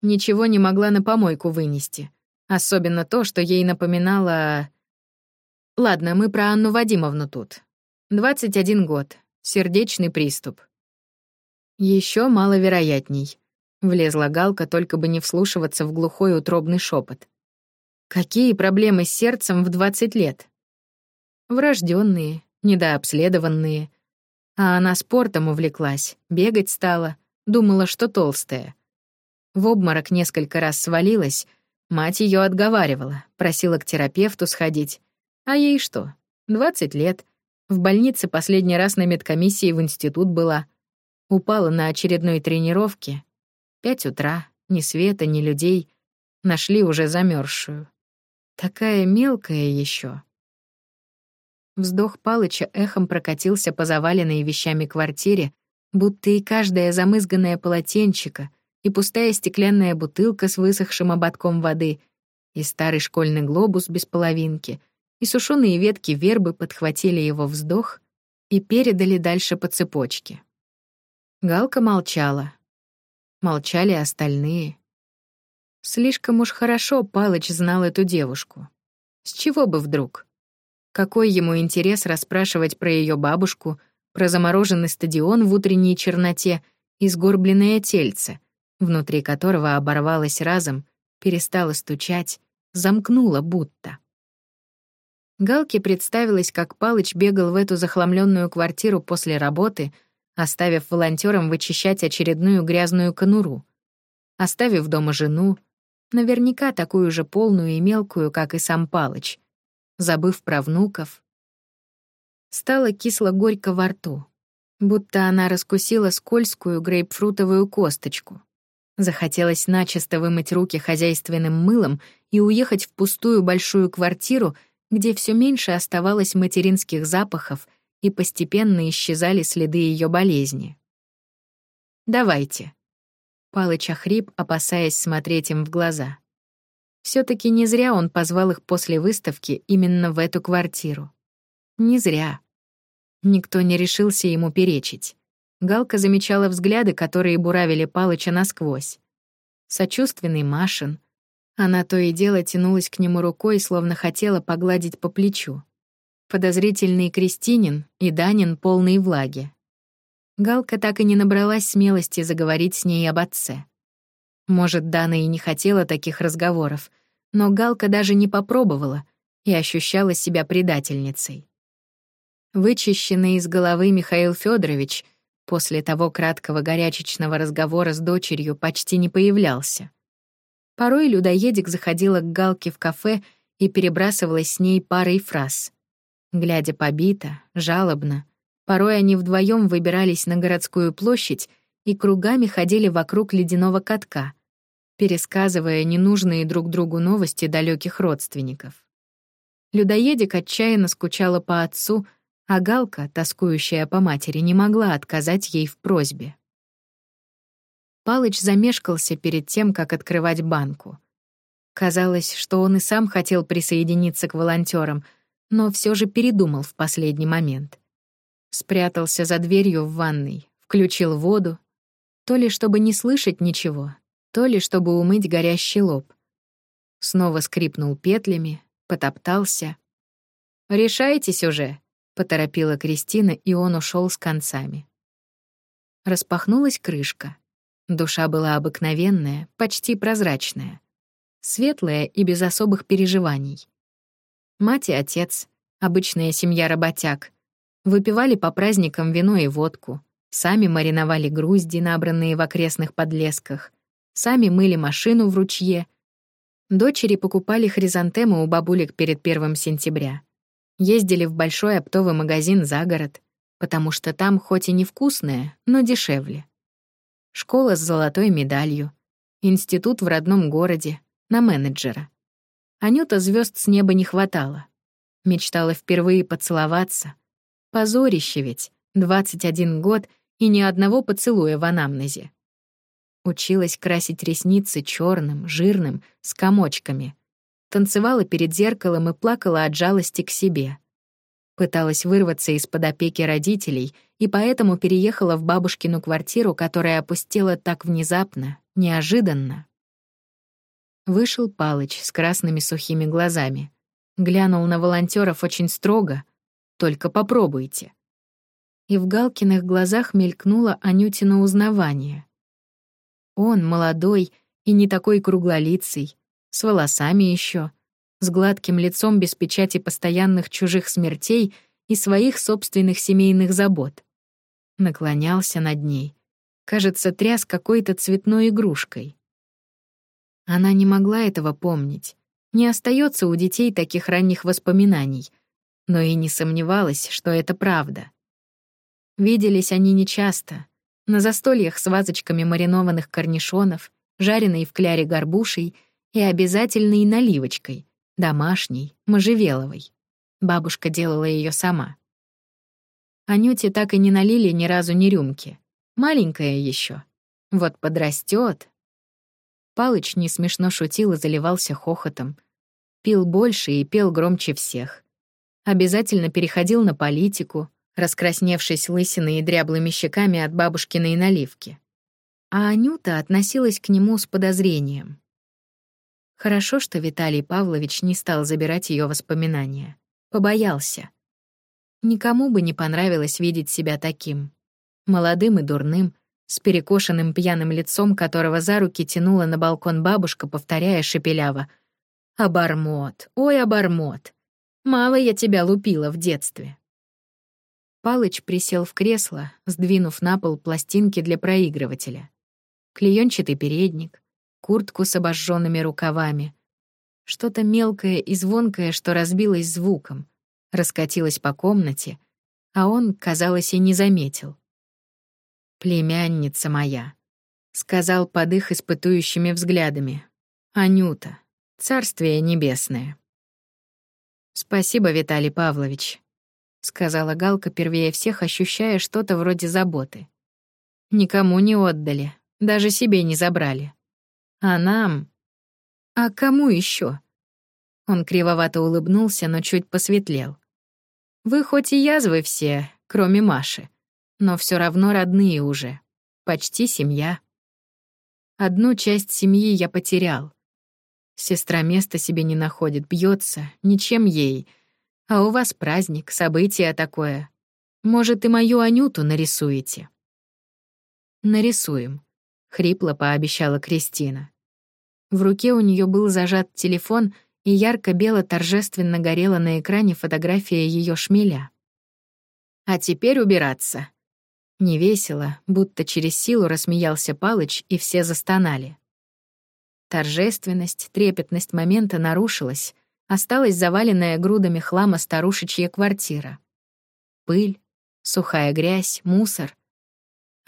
Ничего не могла на помойку вынести. Особенно то, что ей напоминало... Ладно, мы про Анну Вадимовну тут. 21 год. Сердечный приступ. Еще маловероятней. Влезла Галка, только бы не вслушиваться в глухой утробный шепот. Какие проблемы с сердцем в 20 лет? Врожденные, недообследованные. А она спортом увлеклась, бегать стала, думала, что толстая. В обморок несколько раз свалилась, мать ее отговаривала, просила к терапевту сходить. А ей что? 20 лет. В больнице последний раз на медкомиссии в институт была. Упала на очередной тренировке. Пять утра, ни света, ни людей. Нашли уже замерзшую. Такая мелкая еще. Вздох Палыча эхом прокатился по заваленной вещами квартире, будто и каждое замызганное полотенчико, и пустая стеклянная бутылка с высохшим ободком воды, и старый школьный глобус без половинки, и сушеные ветки вербы подхватили его вздох и передали дальше по цепочке. Галка молчала. Молчали остальные. Слишком уж хорошо Палыч знал эту девушку. С чего бы вдруг? Какой ему интерес расспрашивать про ее бабушку, про замороженный стадион в утренней черноте и сгорбленное тельце, внутри которого оборвалось разом, перестало стучать, замкнуло будто. Галке представилось, как Палыч бегал в эту захламленную квартиру после работы, оставив волонтерам вычищать очередную грязную конуру, оставив дома жену, Наверняка такую же полную и мелкую, как и сам Палыч. Забыв про внуков. Стало кисло-горько во рту, будто она раскусила скользкую грейпфрутовую косточку. Захотелось начисто вымыть руки хозяйственным мылом и уехать в пустую большую квартиру, где все меньше оставалось материнских запахов и постепенно исчезали следы ее болезни. «Давайте», Палыч охрип, опасаясь смотреть им в глаза. все таки не зря он позвал их после выставки именно в эту квартиру. Не зря. Никто не решился ему перечить. Галка замечала взгляды, которые буравили Палыча насквозь. сочувственный Машин. Она то и дело тянулась к нему рукой, словно хотела погладить по плечу. Подозрительный Кристинин и Данин полные влаги. Галка так и не набралась смелости заговорить с ней об отце. Может, Дана и не хотела таких разговоров, но Галка даже не попробовала и ощущала себя предательницей. Вычищенный из головы Михаил Федорович после того краткого горячечного разговора с дочерью почти не появлялся. Порой людоедик заходила к Галке в кафе и перебрасывалась с ней парой фраз. Глядя побито, жалобно, порой они вдвоем выбирались на городскую площадь и кругами ходили вокруг ледяного катка, пересказывая ненужные друг другу новости далеких родственников. Людоедик отчаянно скучала по отцу, а Галка, тоскующая по матери, не могла отказать ей в просьбе. Палыч замешкался перед тем, как открывать банку. Казалось, что он и сам хотел присоединиться к волонтерам, но все же передумал в последний момент. Спрятался за дверью в ванной, включил воду, то ли чтобы не слышать ничего, то ли чтобы умыть горящий лоб. Снова скрипнул петлями, потоптался. «Решайтесь уже», — поторопила Кристина, и он ушел с концами. Распахнулась крышка. Душа была обыкновенная, почти прозрачная. Светлая и без особых переживаний. Мать и отец, обычная семья работяг, выпивали по праздникам вино и водку, сами мариновали грузди, набранные в окрестных подлесках, сами мыли машину в ручье. Дочери покупали хризантемы у бабулек перед первым сентября. Ездили в большой оптовый магазин за город, потому что там хоть и невкусное, но дешевле. Школа с золотой медалью, институт в родном городе, на менеджера. Анюта звезд с неба не хватало. Мечтала впервые поцеловаться. Позорище ведь, 21 год и ни одного поцелуя в анамнезе. Училась красить ресницы черным, жирным, с комочками. Танцевала перед зеркалом и плакала от жалости к себе. Пыталась вырваться из-под опеки родителей и поэтому переехала в бабушкину квартиру, которая опустела так внезапно, неожиданно. Вышел Палыч с красными сухими глазами. Глянул на волонтеров очень строго. «Только попробуйте». И в Галкиных глазах мелькнуло Анютино узнавание. Он молодой и не такой круглолицый, с волосами еще, с гладким лицом без печати постоянных чужих смертей и своих собственных семейных забот. Наклонялся над ней. Кажется, тряс какой-то цветной игрушкой. Она не могла этого помнить. Не остается у детей таких ранних воспоминаний, но и не сомневалась, что это правда. Виделись они нечасто, на застольях с вазочками маринованных корнишонов, жареной в кляре горбушей и обязательной наливочкой, домашней, можжевеловой. Бабушка делала ее сама. Анюте так и не налили ни разу ни рюмки. Маленькая еще. Вот подрастет. Палыч не смешно шутил и заливался хохотом. Пил больше и пел громче всех. Обязательно переходил на политику, раскрасневшись лысиной и дряблыми щеками от бабушкиной наливки. А Анюта относилась к нему с подозрением. Хорошо, что Виталий Павлович не стал забирать ее воспоминания. Побоялся. Никому бы не понравилось видеть себя таким. Молодым и дурным, с перекошенным пьяным лицом, которого за руки тянула на балкон бабушка, повторяя шепеляво. «Обормот, ой, обормот! Мало я тебя лупила в детстве!» Палыч присел в кресло, сдвинув на пол пластинки для проигрывателя. Клеёнчатый передник, куртку с обожженными рукавами. Что-то мелкое и звонкое, что разбилось звуком, раскатилось по комнате, а он, казалось, и не заметил. «Племянница моя», — сказал под их испытующими взглядами. «Анюта, царствие небесное». «Спасибо, Виталий Павлович», — сказала Галка первее всех, ощущая что-то вроде заботы. «Никому не отдали, даже себе не забрали. А нам... А кому еще? Он кривовато улыбнулся, но чуть посветлел. «Вы хоть и язвы все, кроме Маши, но все равно родные уже. Почти семья». Одну часть семьи я потерял. Сестра места себе не находит, бьется, ничем ей. А у вас праздник, событие такое. Может, и мою Анюту нарисуете?» «Нарисуем», — хрипло пообещала Кристина. В руке у нее был зажат телефон, и ярко-бело торжественно горела на экране фотография ее шмеля. «А теперь убираться». Невесело, будто через силу рассмеялся Палыч, и все застонали. Торжественность, трепетность момента нарушилась, осталась заваленная грудами хлама старушечья квартира. Пыль, сухая грязь, мусор.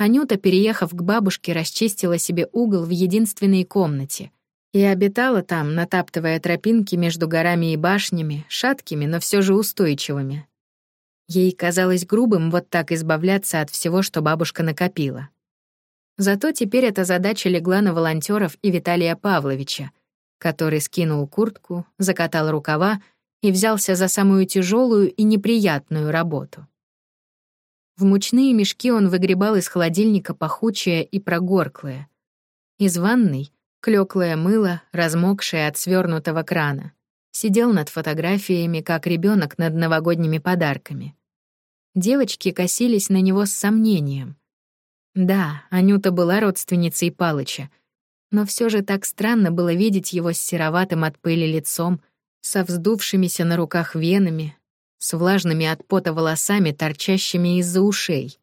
Анюта, переехав к бабушке, расчистила себе угол в единственной комнате и обитала там, натаптывая тропинки между горами и башнями, шаткими, но все же устойчивыми. Ей казалось грубым вот так избавляться от всего, что бабушка накопила. Зато теперь эта задача легла на волонтеров и Виталия Павловича, который скинул куртку, закатал рукава и взялся за самую тяжелую и неприятную работу. В мучные мешки он выгребал из холодильника пахучее и прогорклое. Из ванной — клёклое мыло, размокшее от свернутого крана. Сидел над фотографиями, как ребенок над новогодними подарками. Девочки косились на него с сомнением. Да, Анюта была родственницей Палыча, но все же так странно было видеть его с сероватым от пыли лицом, со вздувшимися на руках венами, с влажными от пота волосами, торчащими из-за ушей.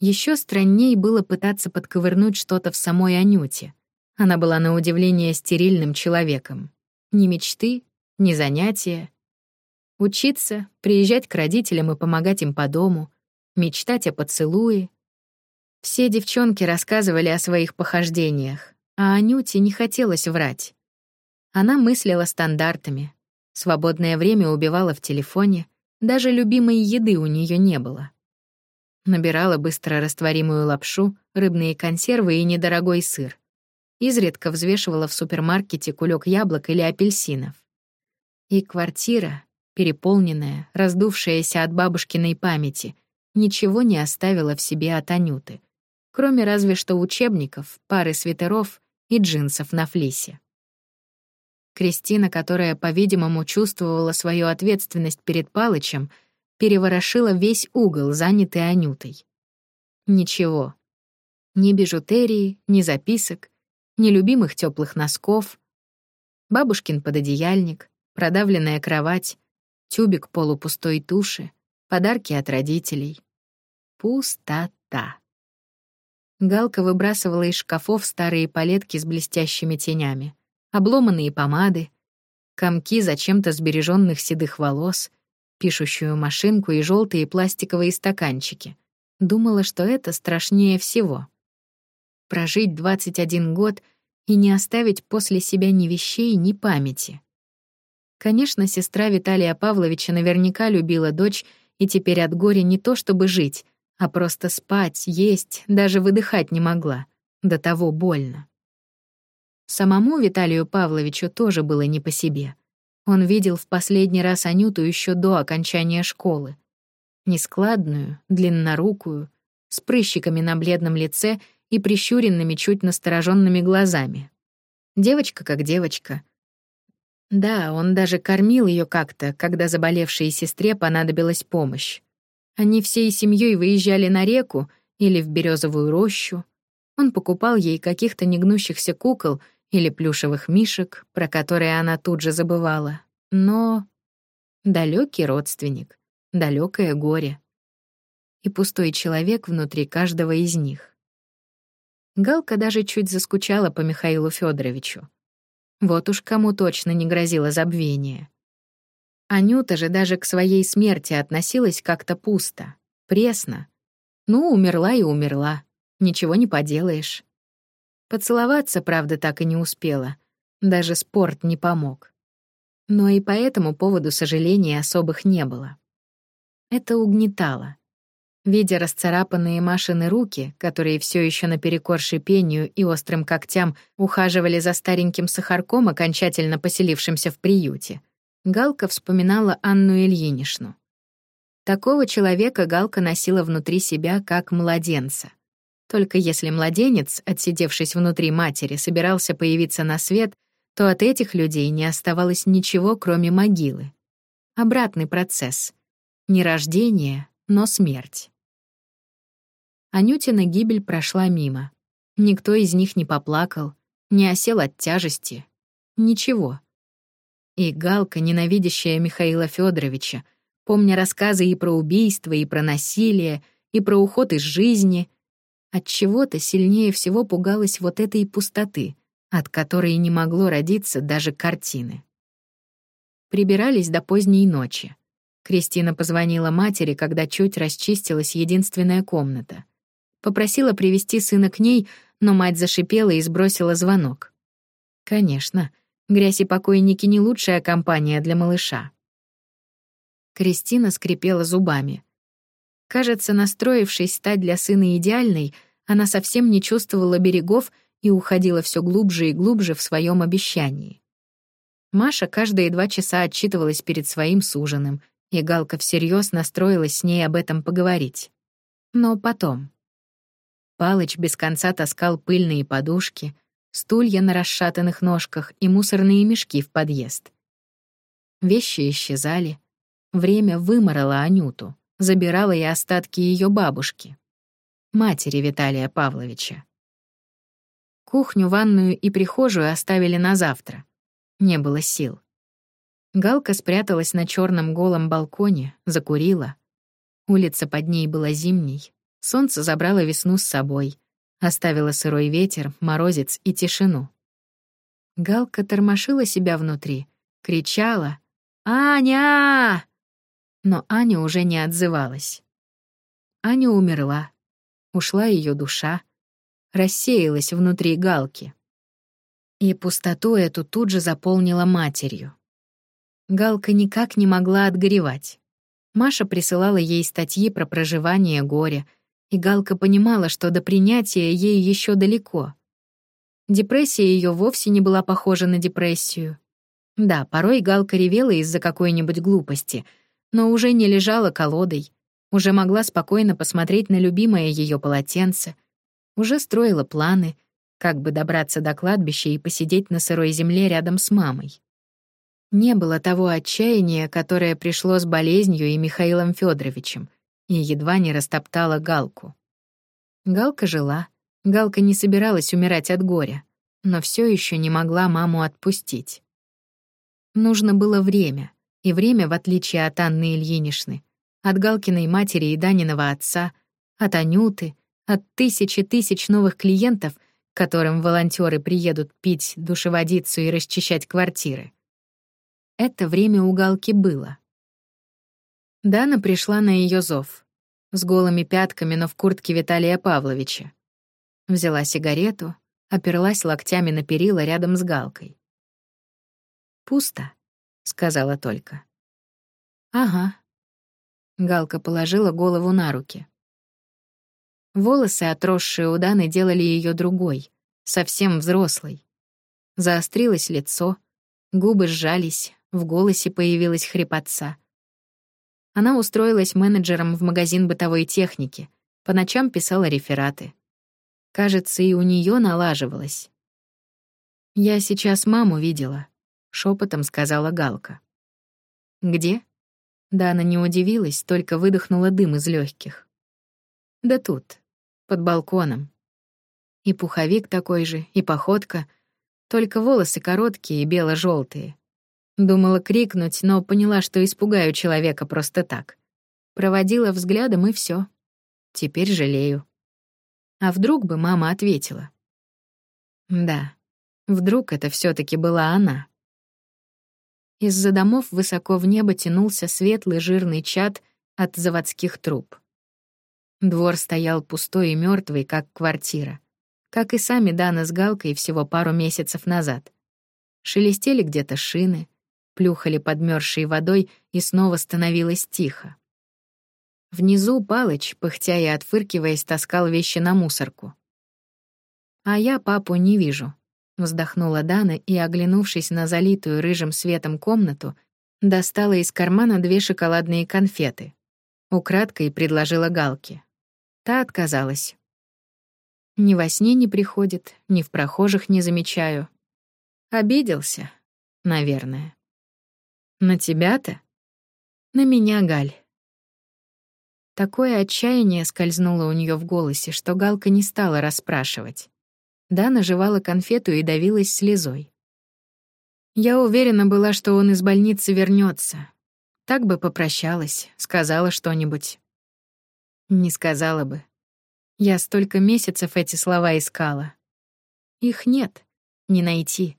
Еще страннее было пытаться подковырнуть что-то в самой Анюте. Она была на удивление стерильным человеком. Ни мечты, ни занятия. Учиться, приезжать к родителям и помогать им по дому, мечтать о поцелуе, все девчонки рассказывали о своих похождениях, а Анюте не хотелось врать. Она мыслила стандартами. Свободное время убивала в телефоне, даже любимой еды у нее не было. Набирала быстро растворимую лапшу, рыбные консервы и недорогой сыр. Изредка взвешивала в супермаркете кулек яблок или апельсинов. И квартира, переполненная, раздувшаяся от бабушкиной памяти, ничего не оставила в себе от Анюты кроме разве что учебников, пары свитеров и джинсов на флисе. Кристина, которая, по-видимому, чувствовала свою ответственность перед Палычем, переворошила весь угол, занятый Анютой. Ничего. Ни бижутерии, ни записок, ни любимых теплых носков. Бабушкин пододеяльник, продавленная кровать, тюбик полупустой туши, подарки от родителей. Пустота. Галка выбрасывала из шкафов старые палетки с блестящими тенями, обломанные помады, комки зачем-то сбереженных седых волос, пишущую машинку и желтые пластиковые стаканчики. Думала, что это страшнее всего. Прожить 21 год и не оставить после себя ни вещей, ни памяти. Конечно, сестра Виталия Павловича наверняка любила дочь и теперь от горя не то чтобы жить, а просто спать, есть, даже выдыхать не могла. До того больно. Самому Виталию Павловичу тоже было не по себе. Он видел в последний раз Анюту еще до окончания школы. Нескладную, длиннорукую, с прыщиками на бледном лице и прищуренными, чуть настороженными глазами. Девочка как девочка. Да, он даже кормил ее как-то, когда заболевшей сестре понадобилась помощь. Они всей семьей выезжали на реку или в березовую рощу. Он покупал ей каких-то негнущихся кукол или плюшевых мишек, про которые она тут же забывала. Но далекий родственник, далекое горе. И пустой человек внутри каждого из них. Галка даже чуть заскучала по Михаилу Федоровичу. Вот уж кому точно не грозило забвение. Анюта же даже к своей смерти относилась как-то пусто, пресно. Ну, умерла и умерла. Ничего не поделаешь. Поцеловаться, правда, так и не успела. Даже спорт не помог. Но и по этому поводу сожалений особых не было. Это угнетало. Видя расцарапанные Машины руки, которые все еще наперекор шипению и острым когтям ухаживали за стареньким сахарком, окончательно поселившимся в приюте, Галка вспоминала Анну Ильиничну. Такого человека Галка носила внутри себя как младенца. Только если младенец, отсидевшись внутри матери, собирался появиться на свет, то от этих людей не оставалось ничего, кроме могилы. Обратный процесс. Не рождение, но смерть. Анютина гибель прошла мимо. Никто из них не поплакал, не осел от тяжести. Ничего. И Галка, ненавидящая Михаила Федоровича, помня рассказы и про убийство, и про насилие, и про уход из жизни, от чего-то сильнее всего пугалась вот этой пустоты, от которой не могло родиться даже картины. Прибирались до поздней ночи. Кристина позвонила матери, когда чуть расчистилась единственная комната. Попросила привести сына к ней, но мать зашипела и сбросила звонок. Конечно, грязь и покойники не лучшая компания для малыша. Кристина скрипела зубами. Кажется, настроившись стать для сына идеальной, она совсем не чувствовала берегов и уходила все глубже и глубже в своем обещании. Маша каждые два часа отчитывалась перед своим суженым, и Галка всерьез настроилась с ней об этом поговорить. Но потом. Палыч без конца таскал пыльные подушки, стулья на расшатанных ножках и мусорные мешки в подъезд. Вещи исчезали. Время выморало Анюту, забирало и остатки ее бабушки, матери Виталия Павловича. Кухню, ванную и прихожую оставили на завтра. Не было сил. Галка спряталась на черном голом балконе, закурила. Улица под ней была зимней. Солнце забрало весну с собой, оставило сырой ветер, морозец и тишину. Галка тормошила себя внутри, кричала «Аня!», но Аня уже не отзывалась. Аня умерла, ушла ее душа, рассеялась внутри Галки. И пустоту эту тут же заполнила матерью. Галка никак не могла отгоревать. Маша присылала ей статьи про проживание горя, и Галка понимала, что до принятия ей еще далеко. Депрессия ее вовсе не была похожа на депрессию. Да, порой Галка ревела из-за какой-нибудь глупости, но уже не лежала колодой, уже могла спокойно посмотреть на любимое ее полотенце, уже строила планы, как бы добраться до кладбища и посидеть на сырой земле рядом с мамой. Не было того отчаяния, которое пришло с болезнью и Михаилом Федоровичем, и едва не растоптала Галку. Галка жила, Галка не собиралась умирать от горя, но все еще не могла маму отпустить. Нужно было время, и время, в отличие от Анны Ильиничны, от Галкиной матери и Даниного отца, от Анюты, от тысячи тысяч новых клиентов, которым волонтеры приедут пить душеводицу и расчищать квартиры. Это время у Галки было. Дана пришла на ее зов. С голыми пятками, но в куртке Виталия Павловича. Взяла сигарету, оперлась локтями на перила рядом с Галкой. «Пусто», — сказала только. «Ага». Галка положила голову на руки. Волосы, отросшие у Даны, делали ее другой, совсем взрослой. Заострилось лицо, губы сжались, в голосе появилась хрипотца — она устроилась менеджером в магазин бытовой техники, по ночам писала рефераты. Кажется, и у нее налаживалось. «Я сейчас маму видела», — шепотом сказала Галка. «Где?» Да она не удивилась, только выдохнула дым из легких. «Да тут, под балконом. И пуховик такой же, и походка, только волосы короткие и бело желтые Думала крикнуть, но поняла, что испугаю человека просто так. Проводила взглядом и все. Теперь жалею. А вдруг бы мама ответила? Да, вдруг это все таки была она. Из-за домов высоко в небо тянулся светлый жирный чад от заводских труб. Двор стоял пустой и мертвый, как квартира. Как и сами Дана с Галкой всего пару месяцев назад. Шелестели где-то шины, плюхали подмерзшей водой, и снова становилось тихо. Внизу Палыч, пыхтя и отфыркиваясь, таскал вещи на мусорку. «А я папу не вижу», — вздохнула Дана и, оглянувшись на залитую рыжим светом комнату, достала из кармана две шоколадные конфеты. Украдкой предложила Галке. Та отказалась. Ни во сне не приходит, ни в прохожих не замечаю. Обиделся, наверное. На тебя-то? На меня, Галь. Такое отчаяние скользнуло у нее в голосе, что Галка не стала расспрашивать. Дана жевала конфету и давилась слезой. Я уверена была, что он из больницы вернется. Так бы попрощалась, сказала что-нибудь. Не сказала бы. Я столько месяцев эти слова искала. Их нет, не найти.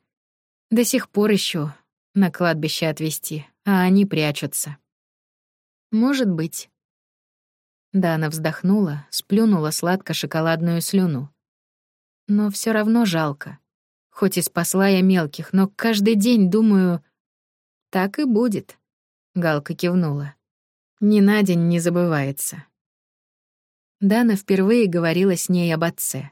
До сих пор ищу на кладбище отвезти, а они прячутся. Может быть. Дана вздохнула, сплюнула сладко-шоколадную слюну. Но все равно жалко. Хоть и спасла я мелких, но каждый день думаю... Так и будет. Галка кивнула. Ни на день не забывается. Дана впервые говорила с ней об отце.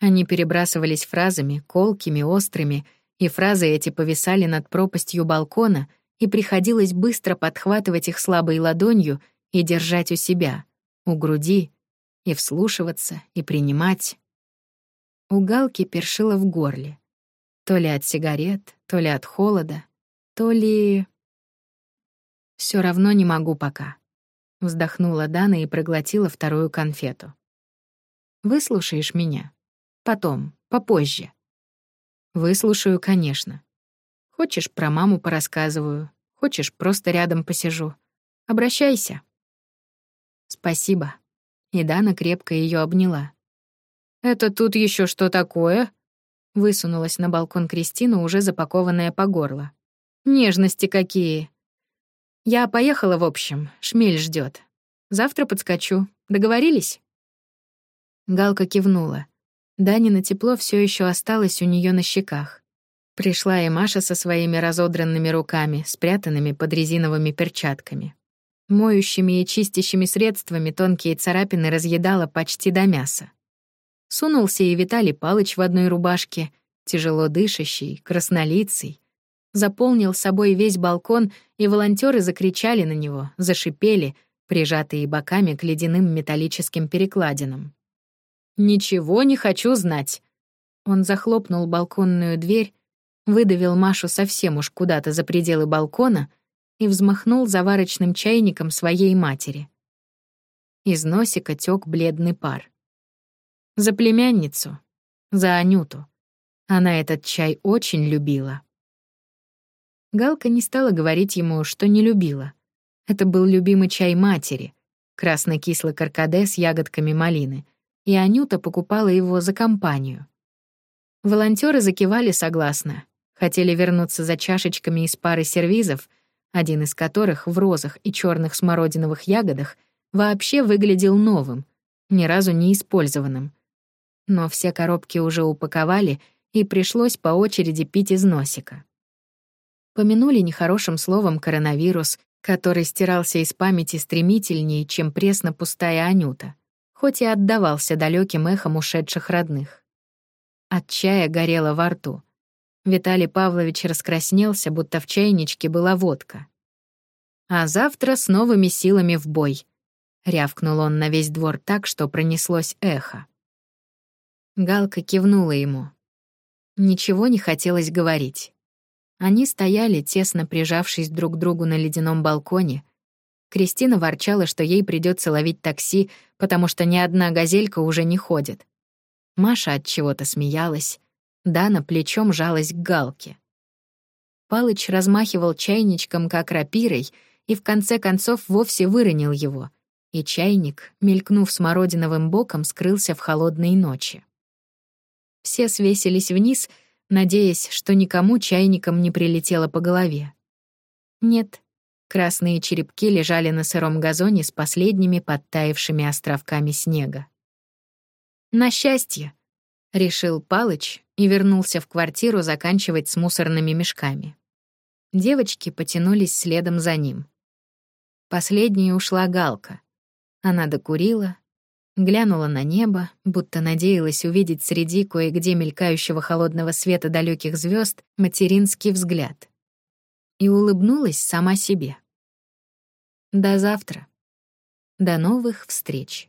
Они перебрасывались фразами, колкими, острыми, и фразы эти повисали над пропастью балкона, и приходилось быстро подхватывать их слабой ладонью и держать у себя, у груди, и вслушиваться, и принимать. У Галки першило в горле. То ли от сигарет, то ли от холода, то ли... Все равно не могу пока. Вздохнула Дана и проглотила вторую конфету. «Выслушаешь меня? Потом, попозже». «Выслушаю, конечно. Хочешь, про маму порассказываю, хочешь, просто рядом посижу. Обращайся». «Спасибо». И Дана крепко ее обняла. «Это тут еще что такое?» Высунулась на балкон Кристина, уже запакованная по горло. «Нежности какие!» Я поехала, в общем, шмель ждет. Завтра подскочу. Договорились? Галка кивнула. Данина тепло все еще осталось у нее на щеках. Пришла и Маша со своими разодранными руками, спрятанными под резиновыми перчатками. Моющими и чистящими средствами тонкие царапины разъедала почти до мяса. Сунулся и Виталий Палыч в одной рубашке, тяжело дышащий, краснолицый, заполнил собой весь балкон, и волонтеры закричали на него, зашипели, прижатые боками к ледяным металлическим перекладинам. «Ничего не хочу знать!» Он захлопнул балконную дверь, выдавил Машу совсем уж куда-то за пределы балкона и взмахнул заварочным чайником своей матери. Из носика тёк бледный пар. За племянницу, за Анюту. Она этот чай очень любила. Галка не стала говорить ему, что не любила. Это был любимый чай матери, красно-кислый каркаде с ягодками малины, и Анюта покупала его за компанию. Волонтеры закивали согласно, хотели вернуться за чашечками из пары сервизов, один из которых в розах и черных смородиновых ягодах вообще выглядел новым, ни разу не использованным. Но все коробки уже упаковали, и пришлось по очереди пить из носика. Помянули нехорошим словом коронавирус, который стирался из памяти стремительнее, чем пресно-пустая Анюта, хоть и отдавался далеким эхом ушедших родных. От чая горело во рту. Виталий Павлович раскраснелся, будто в чайничке была водка. «А завтра с новыми силами в бой», — рявкнул он на весь двор так, что пронеслось эхо. Галка кивнула ему. Ничего не хотелось говорить. Они стояли, тесно прижавшись друг к другу на ледяном балконе. Кристина ворчала, что ей придется ловить такси, потому что ни одна газелька уже не ходит. Маша от чего-то смеялась. Дана плечом жалась к галке. Палыч размахивал чайничком, как рапирой, и в конце концов вовсе выронил его, и чайник, мелькнув смородиновым боком, скрылся в холодной ночи. Все свесились вниз — надеясь, что никому чайником не прилетело по голове. Нет, красные черепки лежали на сыром газоне с последними подтаявшими островками снега. «На счастье!» — решил Палыч и вернулся в квартиру заканчивать с мусорными мешками. Девочки потянулись следом за ним. Последней ушла Галка. Она докурила, глянула на небо, будто надеялась увидеть среди кое-где мелькающего холодного света далеких звезд материнский взгляд. И улыбнулась сама себе. До завтра. До новых встреч.